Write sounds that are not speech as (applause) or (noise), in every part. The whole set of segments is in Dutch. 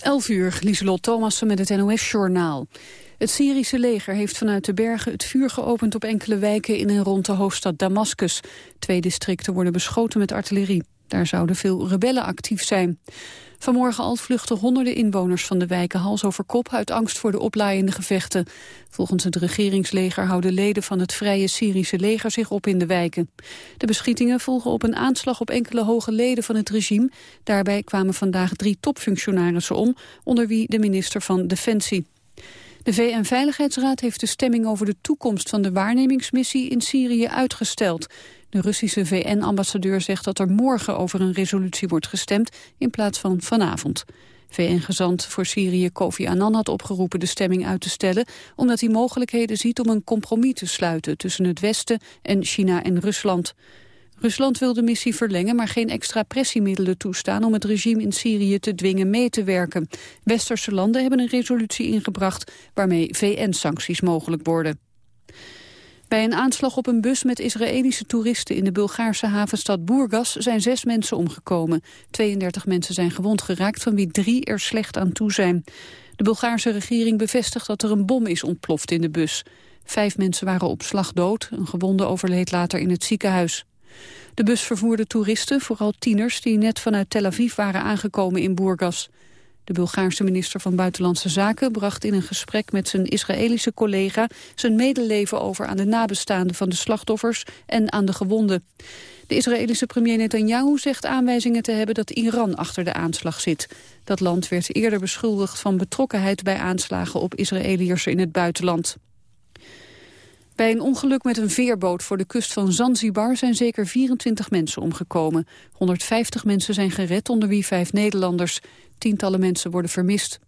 11 uur, Lieselot Thomassen met het NOS-journaal. Het Syrische leger heeft vanuit de bergen het vuur geopend op enkele wijken in en rond de hoofdstad Damascus. Twee districten worden beschoten met artillerie. Daar zouden veel rebellen actief zijn. Vanmorgen al vluchten honderden inwoners van de wijken hals over kop uit angst voor de oplaaiende gevechten. Volgens het regeringsleger houden leden van het Vrije Syrische leger zich op in de wijken. De beschietingen volgen op een aanslag op enkele hoge leden van het regime. Daarbij kwamen vandaag drie topfunctionarissen om, onder wie de minister van Defensie. De VN-veiligheidsraad heeft de stemming over de toekomst van de waarnemingsmissie in Syrië uitgesteld. De Russische VN-ambassadeur zegt dat er morgen over een resolutie wordt gestemd in plaats van vanavond. VN-gezant voor Syrië Kofi Annan had opgeroepen de stemming uit te stellen... omdat hij mogelijkheden ziet om een compromis te sluiten tussen het Westen en China en Rusland. Rusland wil de missie verlengen, maar geen extra pressiemiddelen toestaan om het regime in Syrië te dwingen mee te werken. Westerse landen hebben een resolutie ingebracht waarmee VN-sancties mogelijk worden. Bij een aanslag op een bus met Israëlische toeristen in de Bulgaarse havenstad Burgas zijn zes mensen omgekomen. 32 mensen zijn gewond geraakt, van wie drie er slecht aan toe zijn. De Bulgaarse regering bevestigt dat er een bom is ontploft in de bus. Vijf mensen waren op slag dood, een gewonde overleed later in het ziekenhuis. De bus vervoerde toeristen, vooral tieners, die net vanuit Tel Aviv waren aangekomen in Burgas. De Bulgaarse minister van Buitenlandse Zaken bracht in een gesprek met zijn Israëlische collega zijn medeleven over aan de nabestaanden van de slachtoffers en aan de gewonden. De Israëlische premier Netanyahu zegt aanwijzingen te hebben dat Iran achter de aanslag zit. Dat land werd eerder beschuldigd van betrokkenheid bij aanslagen op Israëliërs in het buitenland. Bij een ongeluk met een veerboot voor de kust van Zanzibar zijn zeker 24 mensen omgekomen. 150 mensen zijn gered, onder wie vijf Nederlanders. Tientallen mensen worden vermist.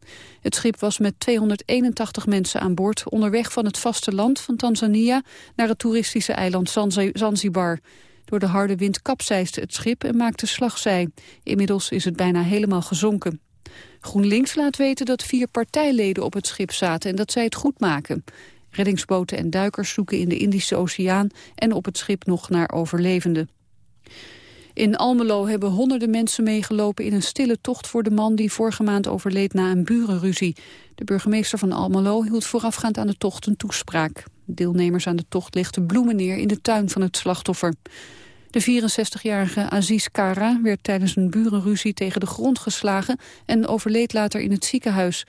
Het schip was met 281 mensen aan boord onderweg van het vasteland van Tanzania naar het toeristische eiland Zanzibar. Door de harde wind kapseisde het schip en maakte slagzij. Inmiddels is het bijna helemaal gezonken. GroenLinks laat weten dat vier partijleden op het schip zaten en dat zij het goed maken. Reddingsboten en duikers zoeken in de Indische Oceaan en op het schip nog naar overlevenden. In Almelo hebben honderden mensen meegelopen in een stille tocht voor de man die vorige maand overleed na een burenruzie. De burgemeester van Almelo hield voorafgaand aan de tocht een toespraak. Deelnemers aan de tocht legden bloemen neer in de tuin van het slachtoffer. De 64-jarige Aziz Kara werd tijdens een burenruzie tegen de grond geslagen en overleed later in het ziekenhuis.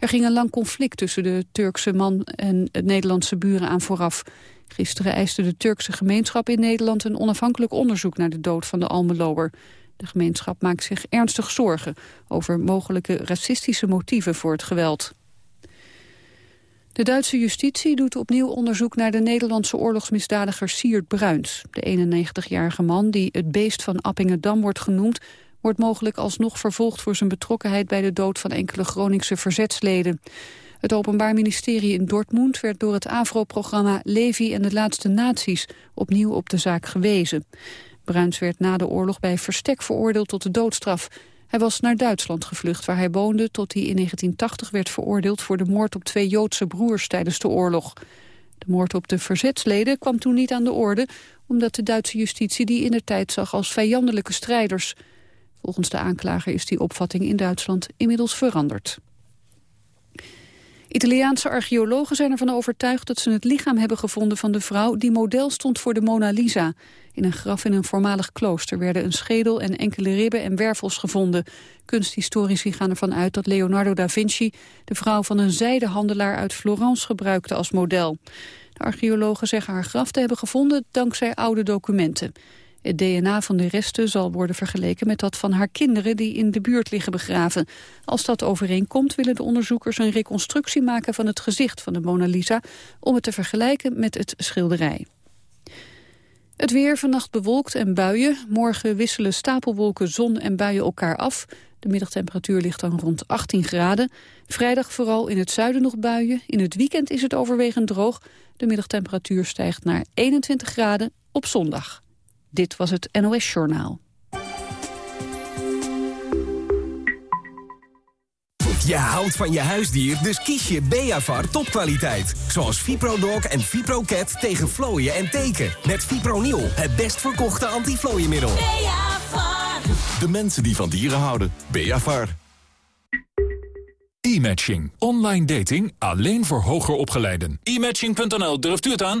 Er ging een lang conflict tussen de Turkse man en het Nederlandse buren aan vooraf. Gisteren eiste de Turkse gemeenschap in Nederland een onafhankelijk onderzoek naar de dood van de Almeloer. De gemeenschap maakt zich ernstig zorgen over mogelijke racistische motieven voor het geweld. De Duitse justitie doet opnieuw onderzoek naar de Nederlandse oorlogsmisdadiger Siert Bruins. De 91-jarige man, die het beest van Appingedam wordt genoemd, wordt mogelijk alsnog vervolgd voor zijn betrokkenheid bij de dood van enkele Groningse verzetsleden. Het Openbaar Ministerie in Dortmund werd door het AVRO-programma Levi en de laatste naties opnieuw op de zaak gewezen. Bruins werd na de oorlog bij verstek veroordeeld tot de doodstraf. Hij was naar Duitsland gevlucht waar hij woonde tot hij in 1980 werd veroordeeld voor de moord op twee Joodse broers tijdens de oorlog. De moord op de verzetsleden kwam toen niet aan de orde, omdat de Duitse justitie die in de tijd zag als vijandelijke strijders. Volgens de aanklager is die opvatting in Duitsland inmiddels veranderd. Italiaanse archeologen zijn ervan overtuigd dat ze het lichaam hebben gevonden van de vrouw die model stond voor de Mona Lisa. In een graf in een voormalig klooster werden een schedel en enkele ribben en wervels gevonden. Kunsthistorici gaan ervan uit dat Leonardo da Vinci de vrouw van een zijdehandelaar uit Florence gebruikte als model. De archeologen zeggen haar graf te hebben gevonden dankzij oude documenten. Het DNA van de resten zal worden vergeleken met dat van haar kinderen die in de buurt liggen begraven. Als dat overeenkomt willen de onderzoekers een reconstructie maken van het gezicht van de Mona Lisa om het te vergelijken met het schilderij. Het weer vannacht bewolkt en buien. Morgen wisselen stapelwolken, zon en buien elkaar af. De middagtemperatuur ligt dan rond 18 graden. Vrijdag vooral in het zuiden nog buien. In het weekend is het overwegend droog. De middagtemperatuur stijgt naar 21 graden op zondag. Dit was het NOS Journaal. Je houdt van je huisdier, dus kies je Beavar topkwaliteit. Zoals ViproDog en ViproCat tegen vlooien en teken. Met Fipronil, het best verkochte antiflooienmiddel. Beavar. De mensen die van dieren houden. Beavar. E-matching. Online dating alleen voor hoger opgeleiden. E-matching.nl, durft u het aan?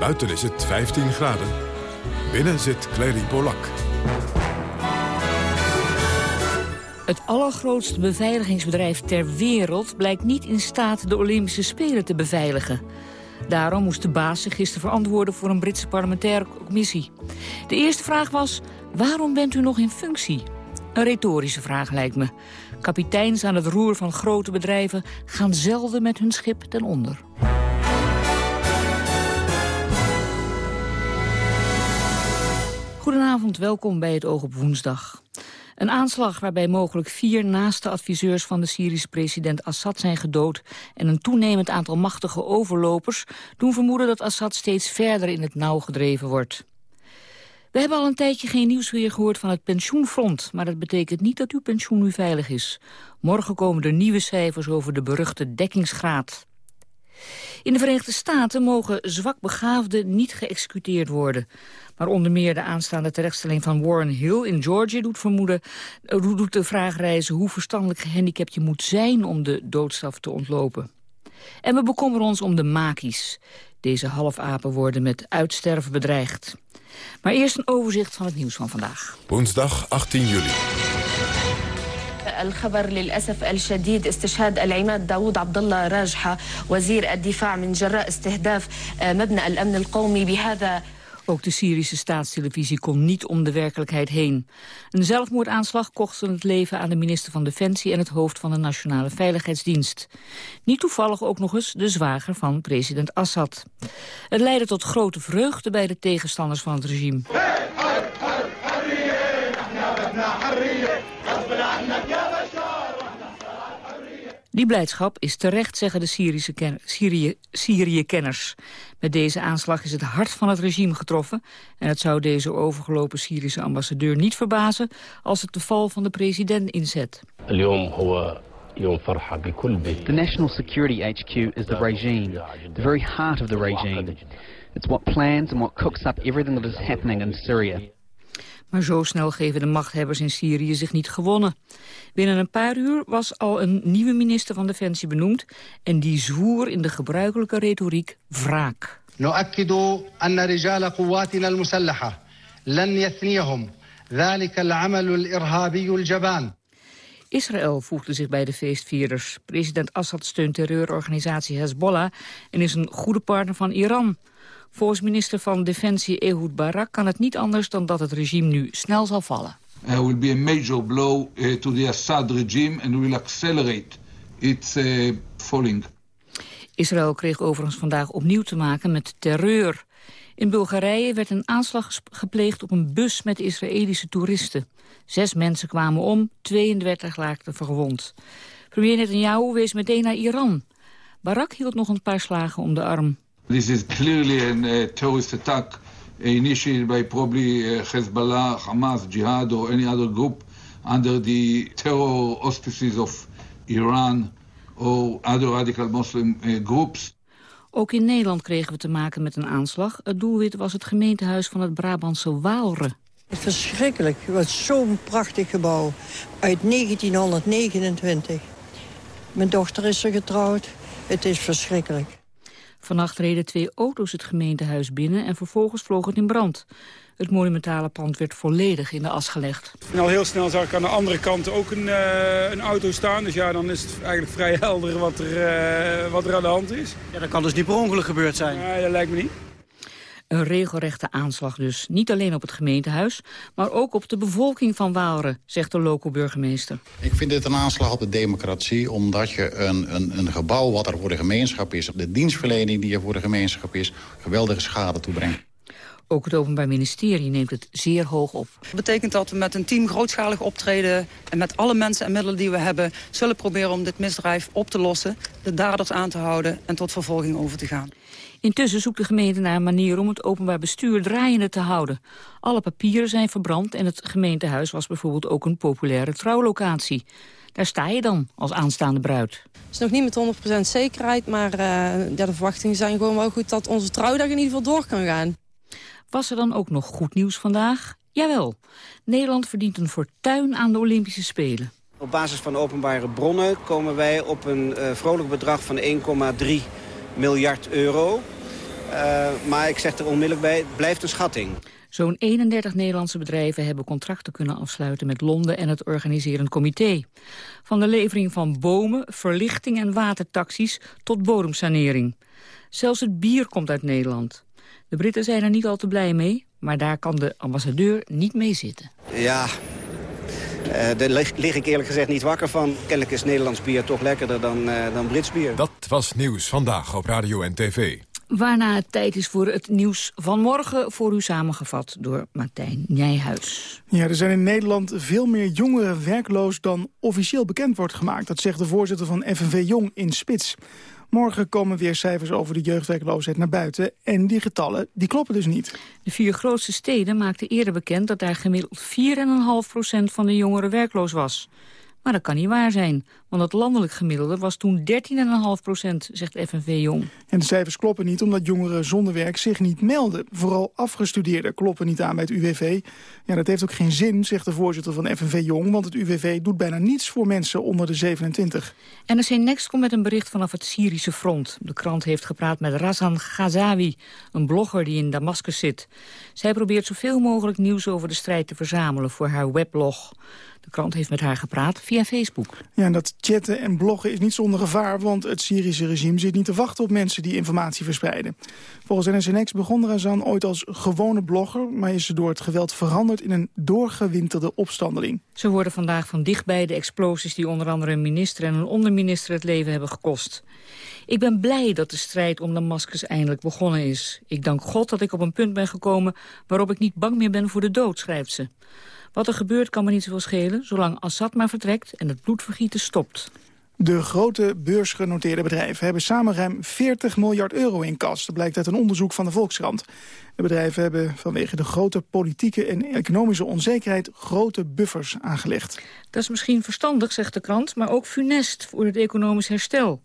Buiten is het 15 graden. Binnen zit Clary Polak. Het allergrootste beveiligingsbedrijf ter wereld blijkt niet in staat de Olympische Spelen te beveiligen. Daarom moest de baas zich gisteren verantwoorden voor een Britse parlementaire commissie. De eerste vraag was, waarom bent u nog in functie? Een retorische vraag lijkt me. Kapiteins aan het roer van grote bedrijven gaan zelden met hun schip ten onder. Goedenavond, welkom bij het Oog op Woensdag. Een aanslag waarbij mogelijk vier naaste adviseurs van de Syrische president Assad zijn gedood en een toenemend aantal machtige overlopers doen vermoeden dat Assad steeds verder in het nauw gedreven wordt. We hebben al een tijdje geen nieuws meer gehoord van het pensioenfront... maar dat betekent niet dat uw pensioen nu veilig is. Morgen komen er nieuwe cijfers over de beruchte dekkingsgraad. In de Verenigde Staten mogen zwakbegaafden niet geëxecuteerd worden. Maar onder meer de aanstaande terechtstelling van Warren Hill in Georgia doet, vermoeden, eh, doet de vraag reizen hoe verstandelijk gehandicapt je moet zijn om de doodstraf te ontlopen. En we bekommeren ons om de makies. Deze halfapen worden met uitsterven bedreigd. Maar eerst een overzicht van het nieuws van vandaag. Woensdag 18 juli. الخبر للأسف الشديد استشهاد العماد داوود عبد الله راجحة وزير الدفاع من جراء استهداف مبنى الأمن القومي بهذا Ook de Syrische staatstelevisie kon niet om de werkelijkheid heen. Een zelfmoordaanslag kostte het leven aan de minister van Defensie... en het hoofd van de Nationale Veiligheidsdienst. Niet toevallig ook nog eens de zwager van president Assad. Het leidde tot grote vreugde bij de tegenstanders van het regime. Die blijdschap is terecht, zeggen de Syrische Syrië, Syrië-kenners. Met deze aanslag is het hart van het regime getroffen... en het zou deze overgelopen Syrische ambassadeur niet verbazen... als het de val van de president inzet. The National Security HQ is the regime, the very heart of the regime. It's what plans and what cooks up everything that is happening in Syria. Maar zo snel geven de machthebbers in Syrië zich niet gewonnen. Binnen een paar uur was al een nieuwe minister van Defensie benoemd... en die zwoer in de gebruikelijke retoriek wraak. Israël voegde zich bij de feestvierders. President Assad steunt terreurorganisatie Hezbollah... en is een goede partner van Iran... Volgens minister van Defensie Ehud Barak kan het niet anders dan dat het regime nu snel zal vallen. It will be a major blow uh, to the Assad regime and will accelerate its uh, falling. Israël kreeg overigens vandaag opnieuw te maken met terreur. In Bulgarije werd een aanslag gepleegd op een bus met Israëlische toeristen. Zes mensen kwamen om, 32 raakten verwond. Premier Netanyahu wees meteen naar Iran. Barak hield nog een paar slagen om de arm. This is clearly a uh, terrorist attack initiated by probably uh, Hezbollah, Hamas, Jihad or any other group under the terror auspices of Iran or other radical Muslim uh, groups. Ook in Nederland kregen we te maken met een aanslag. Het doelwit was het gemeentehuis van het Brabantse Waalre. Verschrikkelijk. Het was zo'n prachtig gebouw. Uit 1929. Mijn dochter is er getrouwd. Het is verschrikkelijk. Vannacht reden twee auto's het gemeentehuis binnen en vervolgens vloog het in brand. Het monumentale pand werd volledig in de as gelegd. En al heel snel zag ik aan de andere kant ook een, uh, een auto staan. Dus ja, dan is het eigenlijk vrij (laughs) helder wat er, uh, wat er aan de hand is. Ja, dat kan dus niet per ongeluk gebeurd zijn. Nee, dat lijkt me niet. Een regelrechte aanslag dus. Niet alleen op het gemeentehuis, maar ook op de bevolking van Waalre, zegt de lokale burgemeester. Ik vind dit een aanslag op de democratie, omdat je een, een, een gebouw wat er voor de gemeenschap is, de dienstverlening die er voor de gemeenschap is, geweldige schade toebrengt. Ook het Openbaar Ministerie neemt het zeer hoog op. Dat betekent dat we met een team grootschalig optreden... en met alle mensen en middelen die we hebben... zullen proberen om dit misdrijf op te lossen, de daders aan te houden... en tot vervolging over te gaan. Intussen zoekt de gemeente naar een manier om het openbaar bestuur draaiende te houden. Alle papieren zijn verbrand en het gemeentehuis was bijvoorbeeld ook een populaire trouwlocatie. Daar sta je dan als aanstaande bruid. Het is nog niet met 100% zekerheid, maar uh, ja, de verwachtingen zijn gewoon wel goed dat onze trouwdag in ieder geval door kan gaan. Was er dan ook nog goed nieuws vandaag? Jawel. Nederland verdient een fortuin aan de Olympische Spelen. Op basis van openbare bronnen komen wij op een uh, vrolijk bedrag van 1,3 miljard euro. Uh, maar ik zeg er onmiddellijk bij, het blijft een schatting. Zo'n 31 Nederlandse bedrijven hebben contracten kunnen afsluiten met Londen en het organiserend comité. Van de levering van bomen, verlichting en watertaxis tot bodemsanering. Zelfs het bier komt uit Nederland. De Britten zijn er niet al te blij mee, maar daar kan de ambassadeur niet mee zitten. Ja, uh, daar lig, lig, ik eerlijk gezegd niet wakker van. Kennelijk is Nederlands bier toch lekkerder dan, uh, dan Brits bier. Dat was nieuws vandaag op Radio en TV. Waarna het tijd is voor het nieuws van morgen... voor u samengevat door Martijn Nijhuis. Ja, er zijn in Nederland veel meer jongeren werkloos... dan officieel bekend wordt gemaakt. Dat zegt de voorzitter van FNV Jong in Spits. Morgen komen weer cijfers over de jeugdwerkloosheid naar buiten. En die getallen die kloppen dus niet. De vier grootste steden maakten eerder bekend dat daar gemiddeld 4,5% van de jongeren werkloos was. Maar dat kan niet waar zijn, want het landelijk gemiddelde was toen 13,5 procent, zegt FNV Jong. En de cijfers kloppen niet omdat jongeren zonder werk zich niet melden. Vooral afgestudeerden kloppen niet aan bij het UWV. Ja, dat heeft ook geen zin, zegt de voorzitter van FNV Jong... want het UWV doet bijna niets voor mensen onder de 27. NRC Next komt met een bericht vanaf het Syrische front. De krant heeft gepraat met Razan Ghazawi, een blogger die in Damascus zit. Zij probeert zoveel mogelijk nieuws over de strijd te verzamelen voor haar weblog. De krant heeft met haar gepraat via Facebook. Ja, en dat chatten en bloggen is niet zonder gevaar... want het Syrische regime zit niet te wachten op mensen die informatie verspreiden. Volgens NSNX begon Razan ooit als gewone blogger... maar is ze door het geweld veranderd in een doorgewinterde opstandeling. Ze worden vandaag van dichtbij de explosies... die onder andere een minister en een onderminister het leven hebben gekost. Ik ben blij dat de strijd om Damascus eindelijk begonnen is. Ik dank God dat ik op een punt ben gekomen... waarop ik niet bang meer ben voor de dood, schrijft ze. Wat er gebeurt kan me niet zoveel schelen, zolang Assad maar vertrekt en het bloedvergieten stopt. De grote beursgenoteerde bedrijven hebben samen ruim 40 miljard euro in kas. Dat blijkt uit een onderzoek van de Volkskrant. De bedrijven hebben vanwege de grote politieke en economische onzekerheid grote buffers aangelegd. Dat is misschien verstandig, zegt de krant, maar ook funest voor het economisch herstel.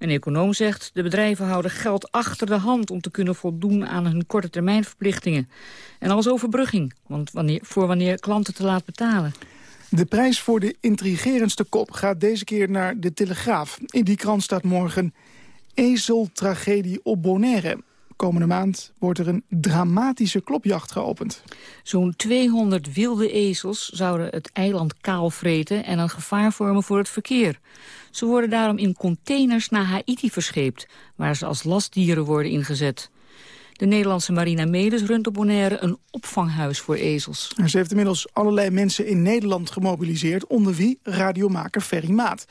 Een econoom zegt, de bedrijven houden geld achter de hand... om te kunnen voldoen aan hun korte termijn verplichtingen. En als overbrugging, want wanneer, voor wanneer klanten te laat betalen. De prijs voor de intrigerendste kop gaat deze keer naar de Telegraaf. In die krant staat morgen ezeltragedie op Bonaire. Komende maand wordt er een dramatische klopjacht geopend. Zo'n 200 wilde ezels zouden het eiland kaal vreten... en een gevaar vormen voor het verkeer. Ze worden daarom in containers naar Haiti verscheept... waar ze als lastdieren worden ingezet. De Nederlandse Marina Medes runt op Bonaire een opvanghuis voor ezels. Ze heeft inmiddels allerlei mensen in Nederland gemobiliseerd... onder wie radiomaker Ferry Maat.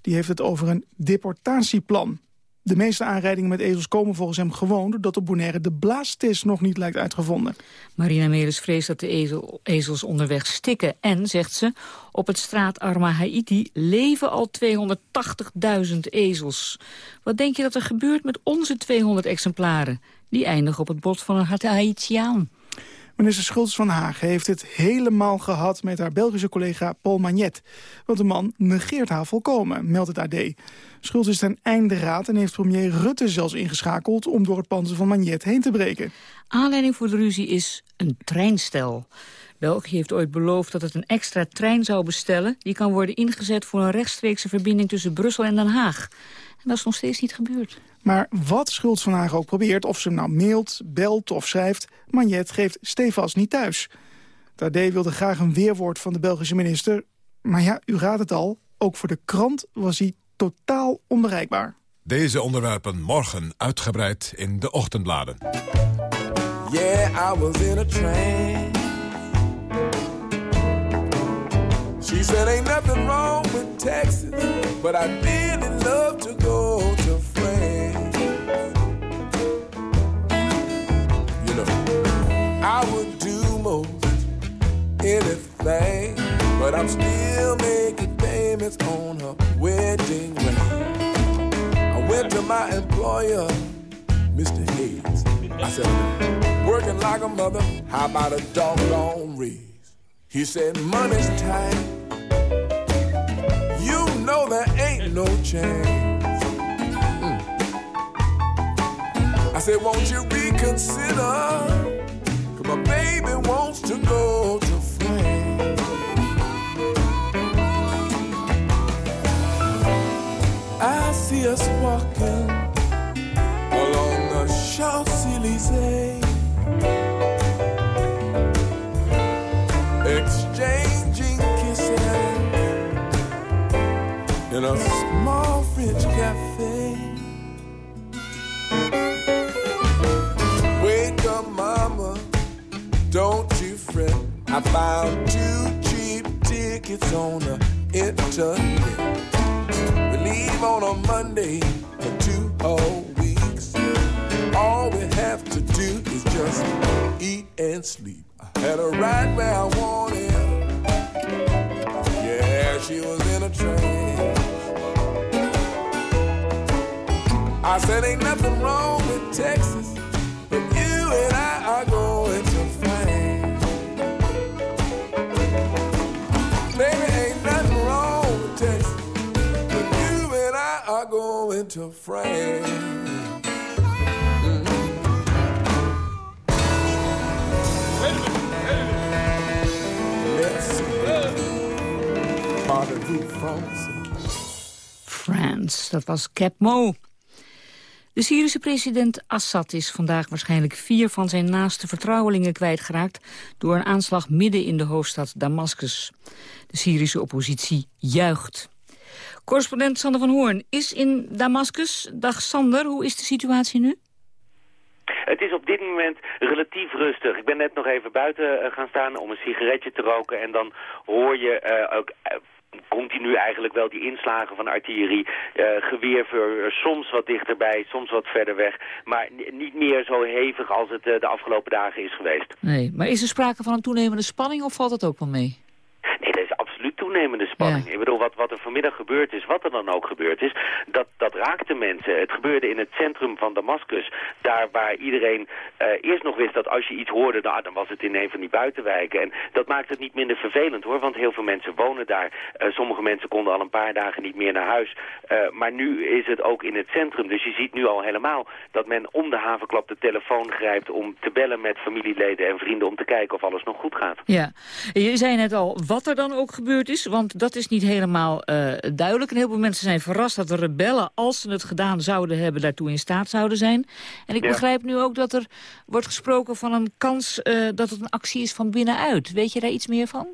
Die heeft het over een deportatieplan. De meeste aanrijdingen met ezels komen volgens hem gewoon... doordat op Bonaire de blaastest nog niet lijkt uitgevonden. Marina Meres vreest dat de ezel, ezels onderweg stikken. En, zegt ze, op het straatarme Haiti leven al 280.000 ezels. Wat denk je dat er gebeurt met onze 200 exemplaren? Die eindigen op het bot van een Haitiaan. Minister Schultz van Hagen heeft het helemaal gehad met haar Belgische collega Paul Magnet. Want de man negeert haar volkomen, meldt het AD. Schultz is ten einde raad en heeft premier Rutte zelfs ingeschakeld... om door het panzer van Magnet heen te breken. Aanleiding voor de ruzie is een treinstel. België heeft ooit beloofd dat het een extra trein zou bestellen... die kan worden ingezet voor een rechtstreekse verbinding tussen Brussel en Den Haag. En dat is nog steeds niet gebeurd. Maar wat Schultz van Hagen ook probeert, of ze hem nou mailt, belt of schrijft... Magnet geeft stevast niet thuis. Tadé wilde graag een weerwoord van de Belgische minister. Maar ja, u raadt het al, ook voor de krant was hij totaal onbereikbaar. Deze onderwerpen morgen uitgebreid in de ochtendbladen. Yeah, I was in a train. She said ain't nothing wrong with Texas, but I really love to go I would do most anything, but I'm still making payments on her wedding ring. I went to my employer, Mr. Hayes. I said, working like a mother, how about a doggone raise? He said, money's tight. You know there ain't no chance. Mm. I said, won't you reconsider? My baby wants to go to France. I see us walking along the Champs-Élysées Exchanging kisses In a don't you fret I found two cheap tickets on the internet we leave on a Monday for two whole weeks. All we have to do is just eat and sleep. I had her right where I wanted. Yeah, she was in a train. I said, ain't nothing wrong with Texas, to France. Dat was Cap Mo. De Syrische president Assad is vandaag waarschijnlijk vier van zijn naaste vertrouwelingen kwijtgeraakt door een aanslag midden in de hoofdstad Damascus. De Syrische oppositie juicht. Correspondent Sander van Hoorn is in Damascus. Dag Sander, hoe is de situatie nu? Het is op dit moment relatief rustig. Ik ben net nog even buiten uh, gaan staan om een sigaretje te roken. En dan hoor je uh, ook uh, continu eigenlijk wel die inslagen van artillerie. geweervuur, soms wat dichterbij, soms wat verder weg. Maar niet meer zo hevig als het de afgelopen dagen is geweest. Nee, maar is er sprake van een toenemende spanning of valt dat ook wel mee? Nee, dat is absoluut toenemende spanning. Ja. Ik bedoel, wat, wat er vanmiddag gebeurd is, wat er dan ook gebeurd is, dat, dat raakte mensen. Het gebeurde in het centrum van Damascus, daar waar iedereen uh, eerst nog wist dat als je iets hoorde, nou, dan was het in een van die buitenwijken. En dat maakt het niet minder vervelend hoor, want heel veel mensen wonen daar. Uh, sommige mensen konden al een paar dagen niet meer naar huis. Uh, maar nu is het ook in het centrum, dus je ziet nu al helemaal dat men om de havenklap de telefoon grijpt om te bellen met familieleden en vrienden om te kijken of alles nog goed gaat. Ja, je zei net al wat er dan ook gebeurd is, want dat is niet helemaal uh, duidelijk. En heel veel mensen zijn verrast dat de rebellen, als ze het gedaan zouden hebben, daartoe in staat zouden zijn. En ik ja. begrijp nu ook dat er wordt gesproken van een kans uh, dat het een actie is van binnenuit. Weet je daar iets meer van?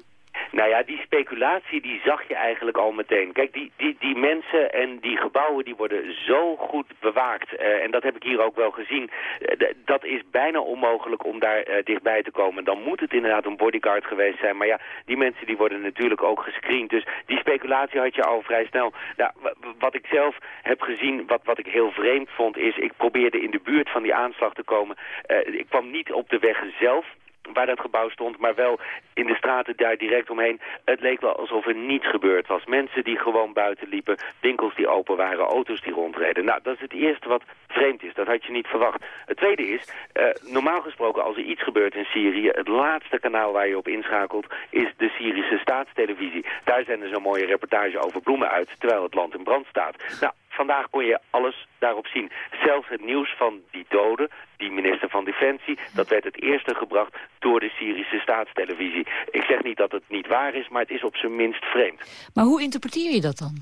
Nou ja, die speculatie die zag je eigenlijk al meteen. Kijk, die, die, die mensen en die gebouwen die worden zo goed bewaakt. Uh, en dat heb ik hier ook wel gezien. Uh, dat is bijna onmogelijk om daar uh, dichtbij te komen. Dan moet het inderdaad een bodyguard geweest zijn. Maar ja, die mensen die worden natuurlijk ook gescreend. Dus die speculatie had je al vrij snel. Nou, wat ik zelf heb gezien, wat, wat ik heel vreemd vond, is... ik probeerde in de buurt van die aanslag te komen. ik kwam niet op de weg zelf waar dat gebouw stond, maar wel in de straten daar direct omheen. Het leek wel alsof er niets gebeurd was. Mensen die gewoon buiten liepen, winkels die open waren, auto's die rondreden. Nou, dat is het eerste wat vreemd is. Dat had je niet verwacht. Het tweede is, uh, normaal gesproken als er iets gebeurt in Syrië, het laatste kanaal waar je op inschakelt is de Syrische staatstelevisie. Daar zenden ze een mooie reportage over bloemen uit, terwijl het land in brand staat. Nou, vandaag kon je alles daarop zien. Zelfs het nieuws van die doden, die minister van Defensie, dat werd het eerste gebracht door de Syrische staatstelevisie. Ik zeg niet dat het niet waar is, maar het is op zijn minst vreemd. Maar hoe interpreteer je dat dan?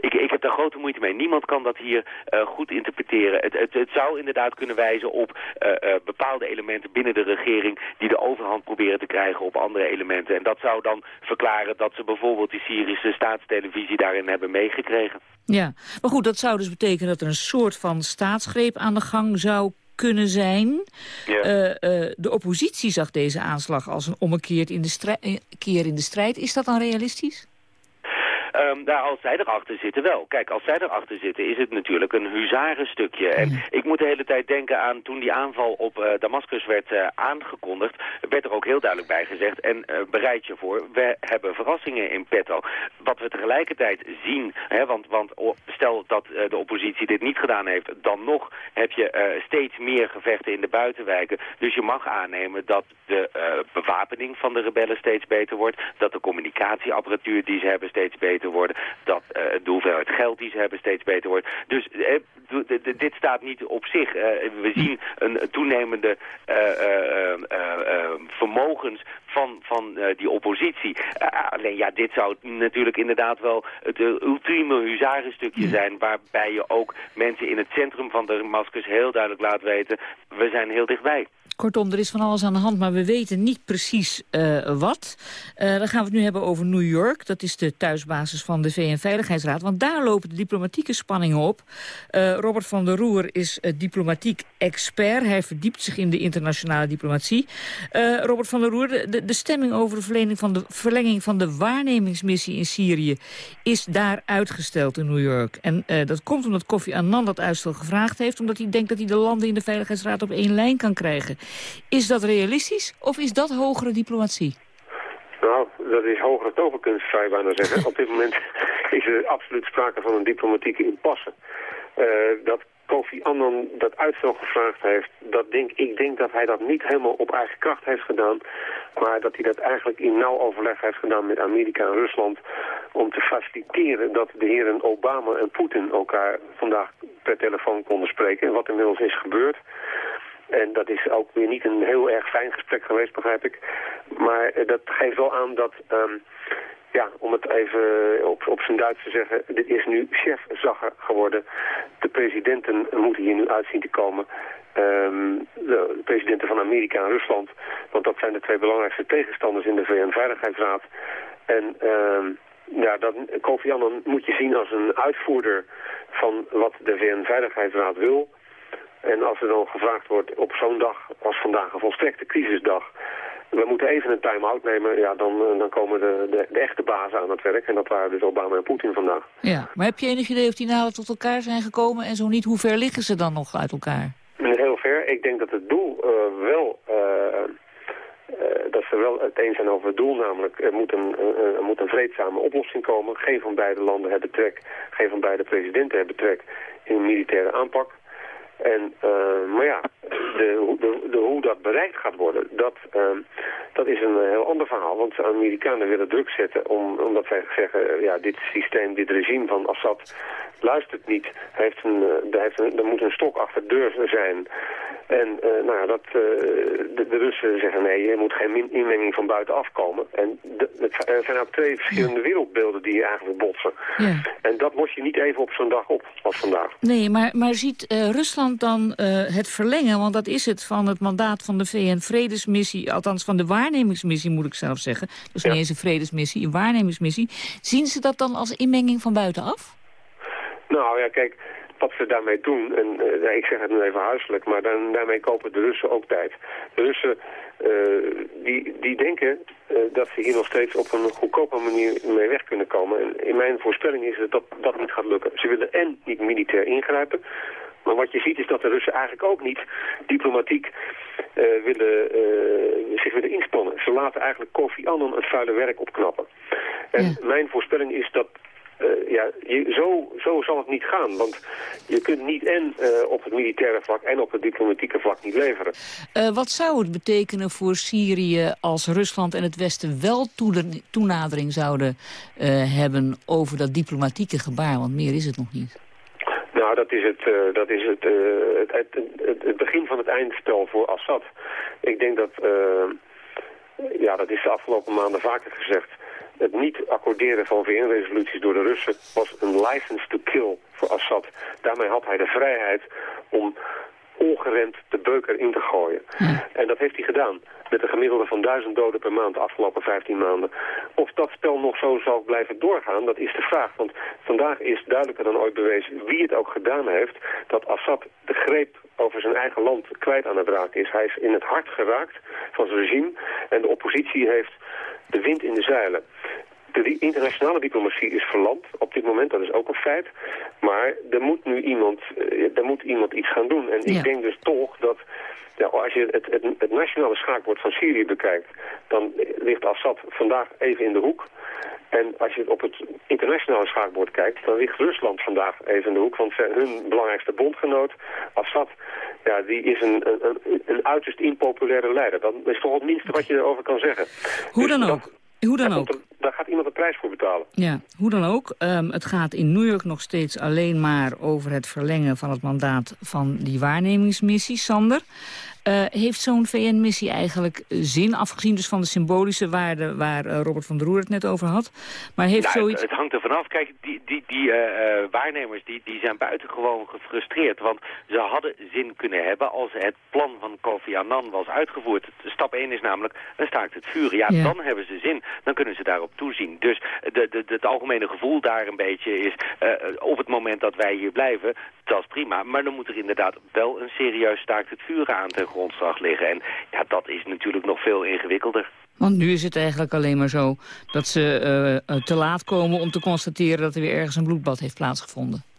Ik, daar grote moeite mee. Niemand kan dat hier goed interpreteren. Het, het, het, zou inderdaad kunnen wijzen op bepaalde elementen binnen de regering... die de overhand proberen te krijgen op andere elementen. En dat zou dan verklaren dat ze bijvoorbeeld die Syrische staatstelevisie daarin hebben meegekregen. Ja, maar goed, dat zou dus betekenen dat er een soort van staatsgreep aan de gang zou kunnen zijn. Ja. Uh, uh, de oppositie zag deze aanslag als een ommekeer in de, keer in de strijd. Is dat dan realistisch? Um, daar, als zij erachter zitten wel. Kijk, als zij erachter zitten is het natuurlijk een huzarenstukje. En mm. ik moet de hele tijd denken aan toen die aanval op uh, Damascus werd uh, aangekondigd, werd er ook heel duidelijk bij gezegd, en uh, bereid je voor, we hebben verrassingen in petto. Wat we tegelijkertijd zien, hè, want, want stel dat de oppositie dit niet gedaan heeft, dan nog heb je steeds meer gevechten in de buitenwijken. Dus je mag aannemen dat de bewapening van de rebellen steeds beter wordt, dat de communicatieapparatuur die ze hebben steeds beter worden. Dat uh, de hoeveelheid geld die ze hebben steeds beter wordt. Dus uh, dit staat niet op zich. Uh, we zien een toenemende vermogens van, van die oppositie. alleen ja, dit zou natuurlijk inderdaad wel het ultieme huzarenstukje zijn... waarbij je ook mensen in het centrum van de Damascus heel duidelijk laat weten... we zijn heel dichtbij. Kortom, er is van alles aan de hand, maar we weten niet precies uh, wat. Uh, dan gaan we het nu hebben over New York. Dat is de thuisbasis van de VN-veiligheidsraad. Want daar lopen de diplomatieke spanningen op. Uh, Robert van der Roer is diplomatiek expert. Hij verdiept zich in de internationale diplomatie. Robert van der Roer, de, de, stemming over de verlening van de verlenging van de waarnemingsmissie in Syrië... is daar uitgesteld in New York. En dat komt omdat Kofi Annan dat uitstel gevraagd heeft... omdat hij denkt dat hij de landen in de Veiligheidsraad op één lijn kan krijgen. Is dat realistisch of is dat hogere diplomatie? Nou, dat is hogere toverkunst, zou je bijna zeggen. (laughs) Op dit moment is er absoluut sprake van een diplomatieke impasse. Uh, dat Kofi Annan dat uitstel gevraagd heeft, dat denk, ik denk dat hij dat niet helemaal op eigen kracht heeft gedaan, maar dat hij dat eigenlijk in nauw overleg heeft gedaan met Amerika en Rusland om te faciliteren dat de heren Obama en Poetin elkaar vandaag per telefoon konden spreken, wat inmiddels is gebeurd. En dat is ook weer niet een heel erg fijn gesprek geweest, begrijp ik. Maar eh, dat geeft wel aan dat, um, ja, om het even op, op zijn Duits te zeggen, dit is nu chefzagger geworden. De presidenten moeten hier nu uitzien te komen. Um, de presidenten van Amerika en Rusland. Want dat zijn de twee belangrijkste tegenstanders in de VN-veiligheidsraad. En um, ja, dat, Kofi Annan moet je zien als een uitvoerder van wat de VN-veiligheidsraad wil. En als er dan gevraagd wordt op zo'n dag als vandaag een volstrekte crisisdag... we moeten even een time-out nemen, ja, dan, eh, dan komen de, de, de, echte bazen aan het werk. En dat waren dus Obama en Poetin vandaag. Ja, maar heb je enig idee of die nou tot elkaar zijn gekomen? En zo niet, hoe ver liggen ze dan nog uit elkaar? Heel ver. Ik denk dat het doel uh, wel... Uh, dat ze wel het eens zijn over het doel, namelijk er moet, een, er moet een vreedzame oplossing komen. Geen van beide landen hebben trek, geen van beide presidenten hebben trek in een militaire aanpak. En, uh, maar ja, de, de, de, hoe dat bereikt gaat worden, dat, uh, dat is een heel ander verhaal. Want de Amerikanen willen druk zetten om, omdat zij zeggen, ja, dit systeem, dit regime van Assad luistert niet. Heeft een, er, heeft een, er moet een stok achter de deur zijn. En uh, nou ja, dat, de, de, Russen zeggen nee, je moet geen inmenging van buitenaf komen. En het, er zijn ook twee verschillende wereldbeelden die hier eigenlijk botsen. Ja. En dat los je niet even op zo'n dag op, als vandaag. Nee, maar, maar ziet Rusland dan uh, het verlengen, want dat is het van het mandaat van de VN-vredesmissie, althans van de waarnemingsmissie moet ik zelf zeggen, dus ja. niet eens een vredesmissie, een waarnemingsmissie, zien ze dat dan als inmenging van buitenaf? Nou ja, kijk, wat ze daarmee doen, en uh, ik zeg het nu even huiselijk, maar dan, daarmee kopen de Russen ook tijd. De Russen uh, die, die denken uh, dat ze hier nog steeds op een goedkope manier mee weg kunnen komen. En in mijn voorspelling is het dat dat niet gaat lukken. Ze willen en niet militair ingrijpen, maar wat je ziet is dat de Russen eigenlijk ook niet diplomatiek uh, willen, uh, zich willen inspannen. Ze laten eigenlijk Kofi Annan het vuile werk opknappen. En ja. mijn voorspelling is dat uh, ja, je, zo, zo zal het niet gaan. Want je kunt niet en uh, op het militaire vlak en op het diplomatieke vlak niet leveren. Uh, wat zou het betekenen voor Syrië als Rusland en het Westen wel toenadering zouden hebben over dat diplomatieke gebaar? Want meer is het nog niet. Nou, dat is het, uh, dat is het, uh, het, het, het, het, begin van het eindspel voor Assad. Ik denk dat, uh, ja, dat is de afgelopen maanden vaker gezegd. het niet accorderen van VN-resoluties door de Russen was een license to kill voor Assad. Daarmee had hij de vrijheid om ongeremd de beuk erin te gooien. En dat heeft hij gedaan. Met een gemiddelde van duizend doden per maand de afgelopen 15 maanden. Of dat spel nog zo zal blijven doorgaan, dat is de vraag. Want vandaag is duidelijker dan ooit bewezen wie het ook gedaan heeft... dat Assad de greep over zijn eigen land kwijt aan het raken is. Hij is in het hart geraakt van zijn regime en de oppositie heeft de wind in de zeilen. De internationale diplomatie is verlamd op dit moment, dat is ook een feit. Maar er moet nu iemand, eh, er moet iemand iets gaan doen. En ik denk dus toch dat ja, als je het, het, het nationale schaakbord van Syrië bekijkt... dan ligt Assad vandaag even in de hoek. En als je op het internationale schaakbord kijkt... dan ligt Rusland vandaag even in de hoek. Want hun belangrijkste bondgenoot, Assad... Ja, die is een, een, een uiterst impopulaire leider. Dat is toch het minste wat je erover kan zeggen. Hoe dan ook. Hoe dan ook. Daar gaat iemand de prijs voor betalen. Ja, hoe dan ook. Um, het gaat in New York nog steeds alleen maar over het verlengen van het mandaat van die waarnemingsmissie. Sander, uh, heeft zo'n VN-missie eigenlijk zin, afgezien dus van de symbolische waarde waar uh, Robert van der Roer het net over had? Maar heeft nou, zoiets... Het, het, hangt er vanaf. Kijk, die, die, die uh, waarnemers die, die zijn buitengewoon gefrustreerd. Want ze hadden zin kunnen hebben als het plan van Kofi Annan was uitgevoerd. Stap 1 is namelijk een staakt het vuren. Ja, ja, dan hebben ze zin. Dan kunnen ze Dus de, de, het algemene gevoel daar een beetje is... op het moment dat wij hier blijven, dat is prima. Maar dan moet er inderdaad wel een serieus staakt het vuren aan ten grondslag liggen. En ja, dat is natuurlijk nog veel ingewikkelder. Want nu is het eigenlijk alleen maar zo dat ze uh, te laat komen om te constateren dat er weer ergens een bloedbad heeft plaatsgevonden.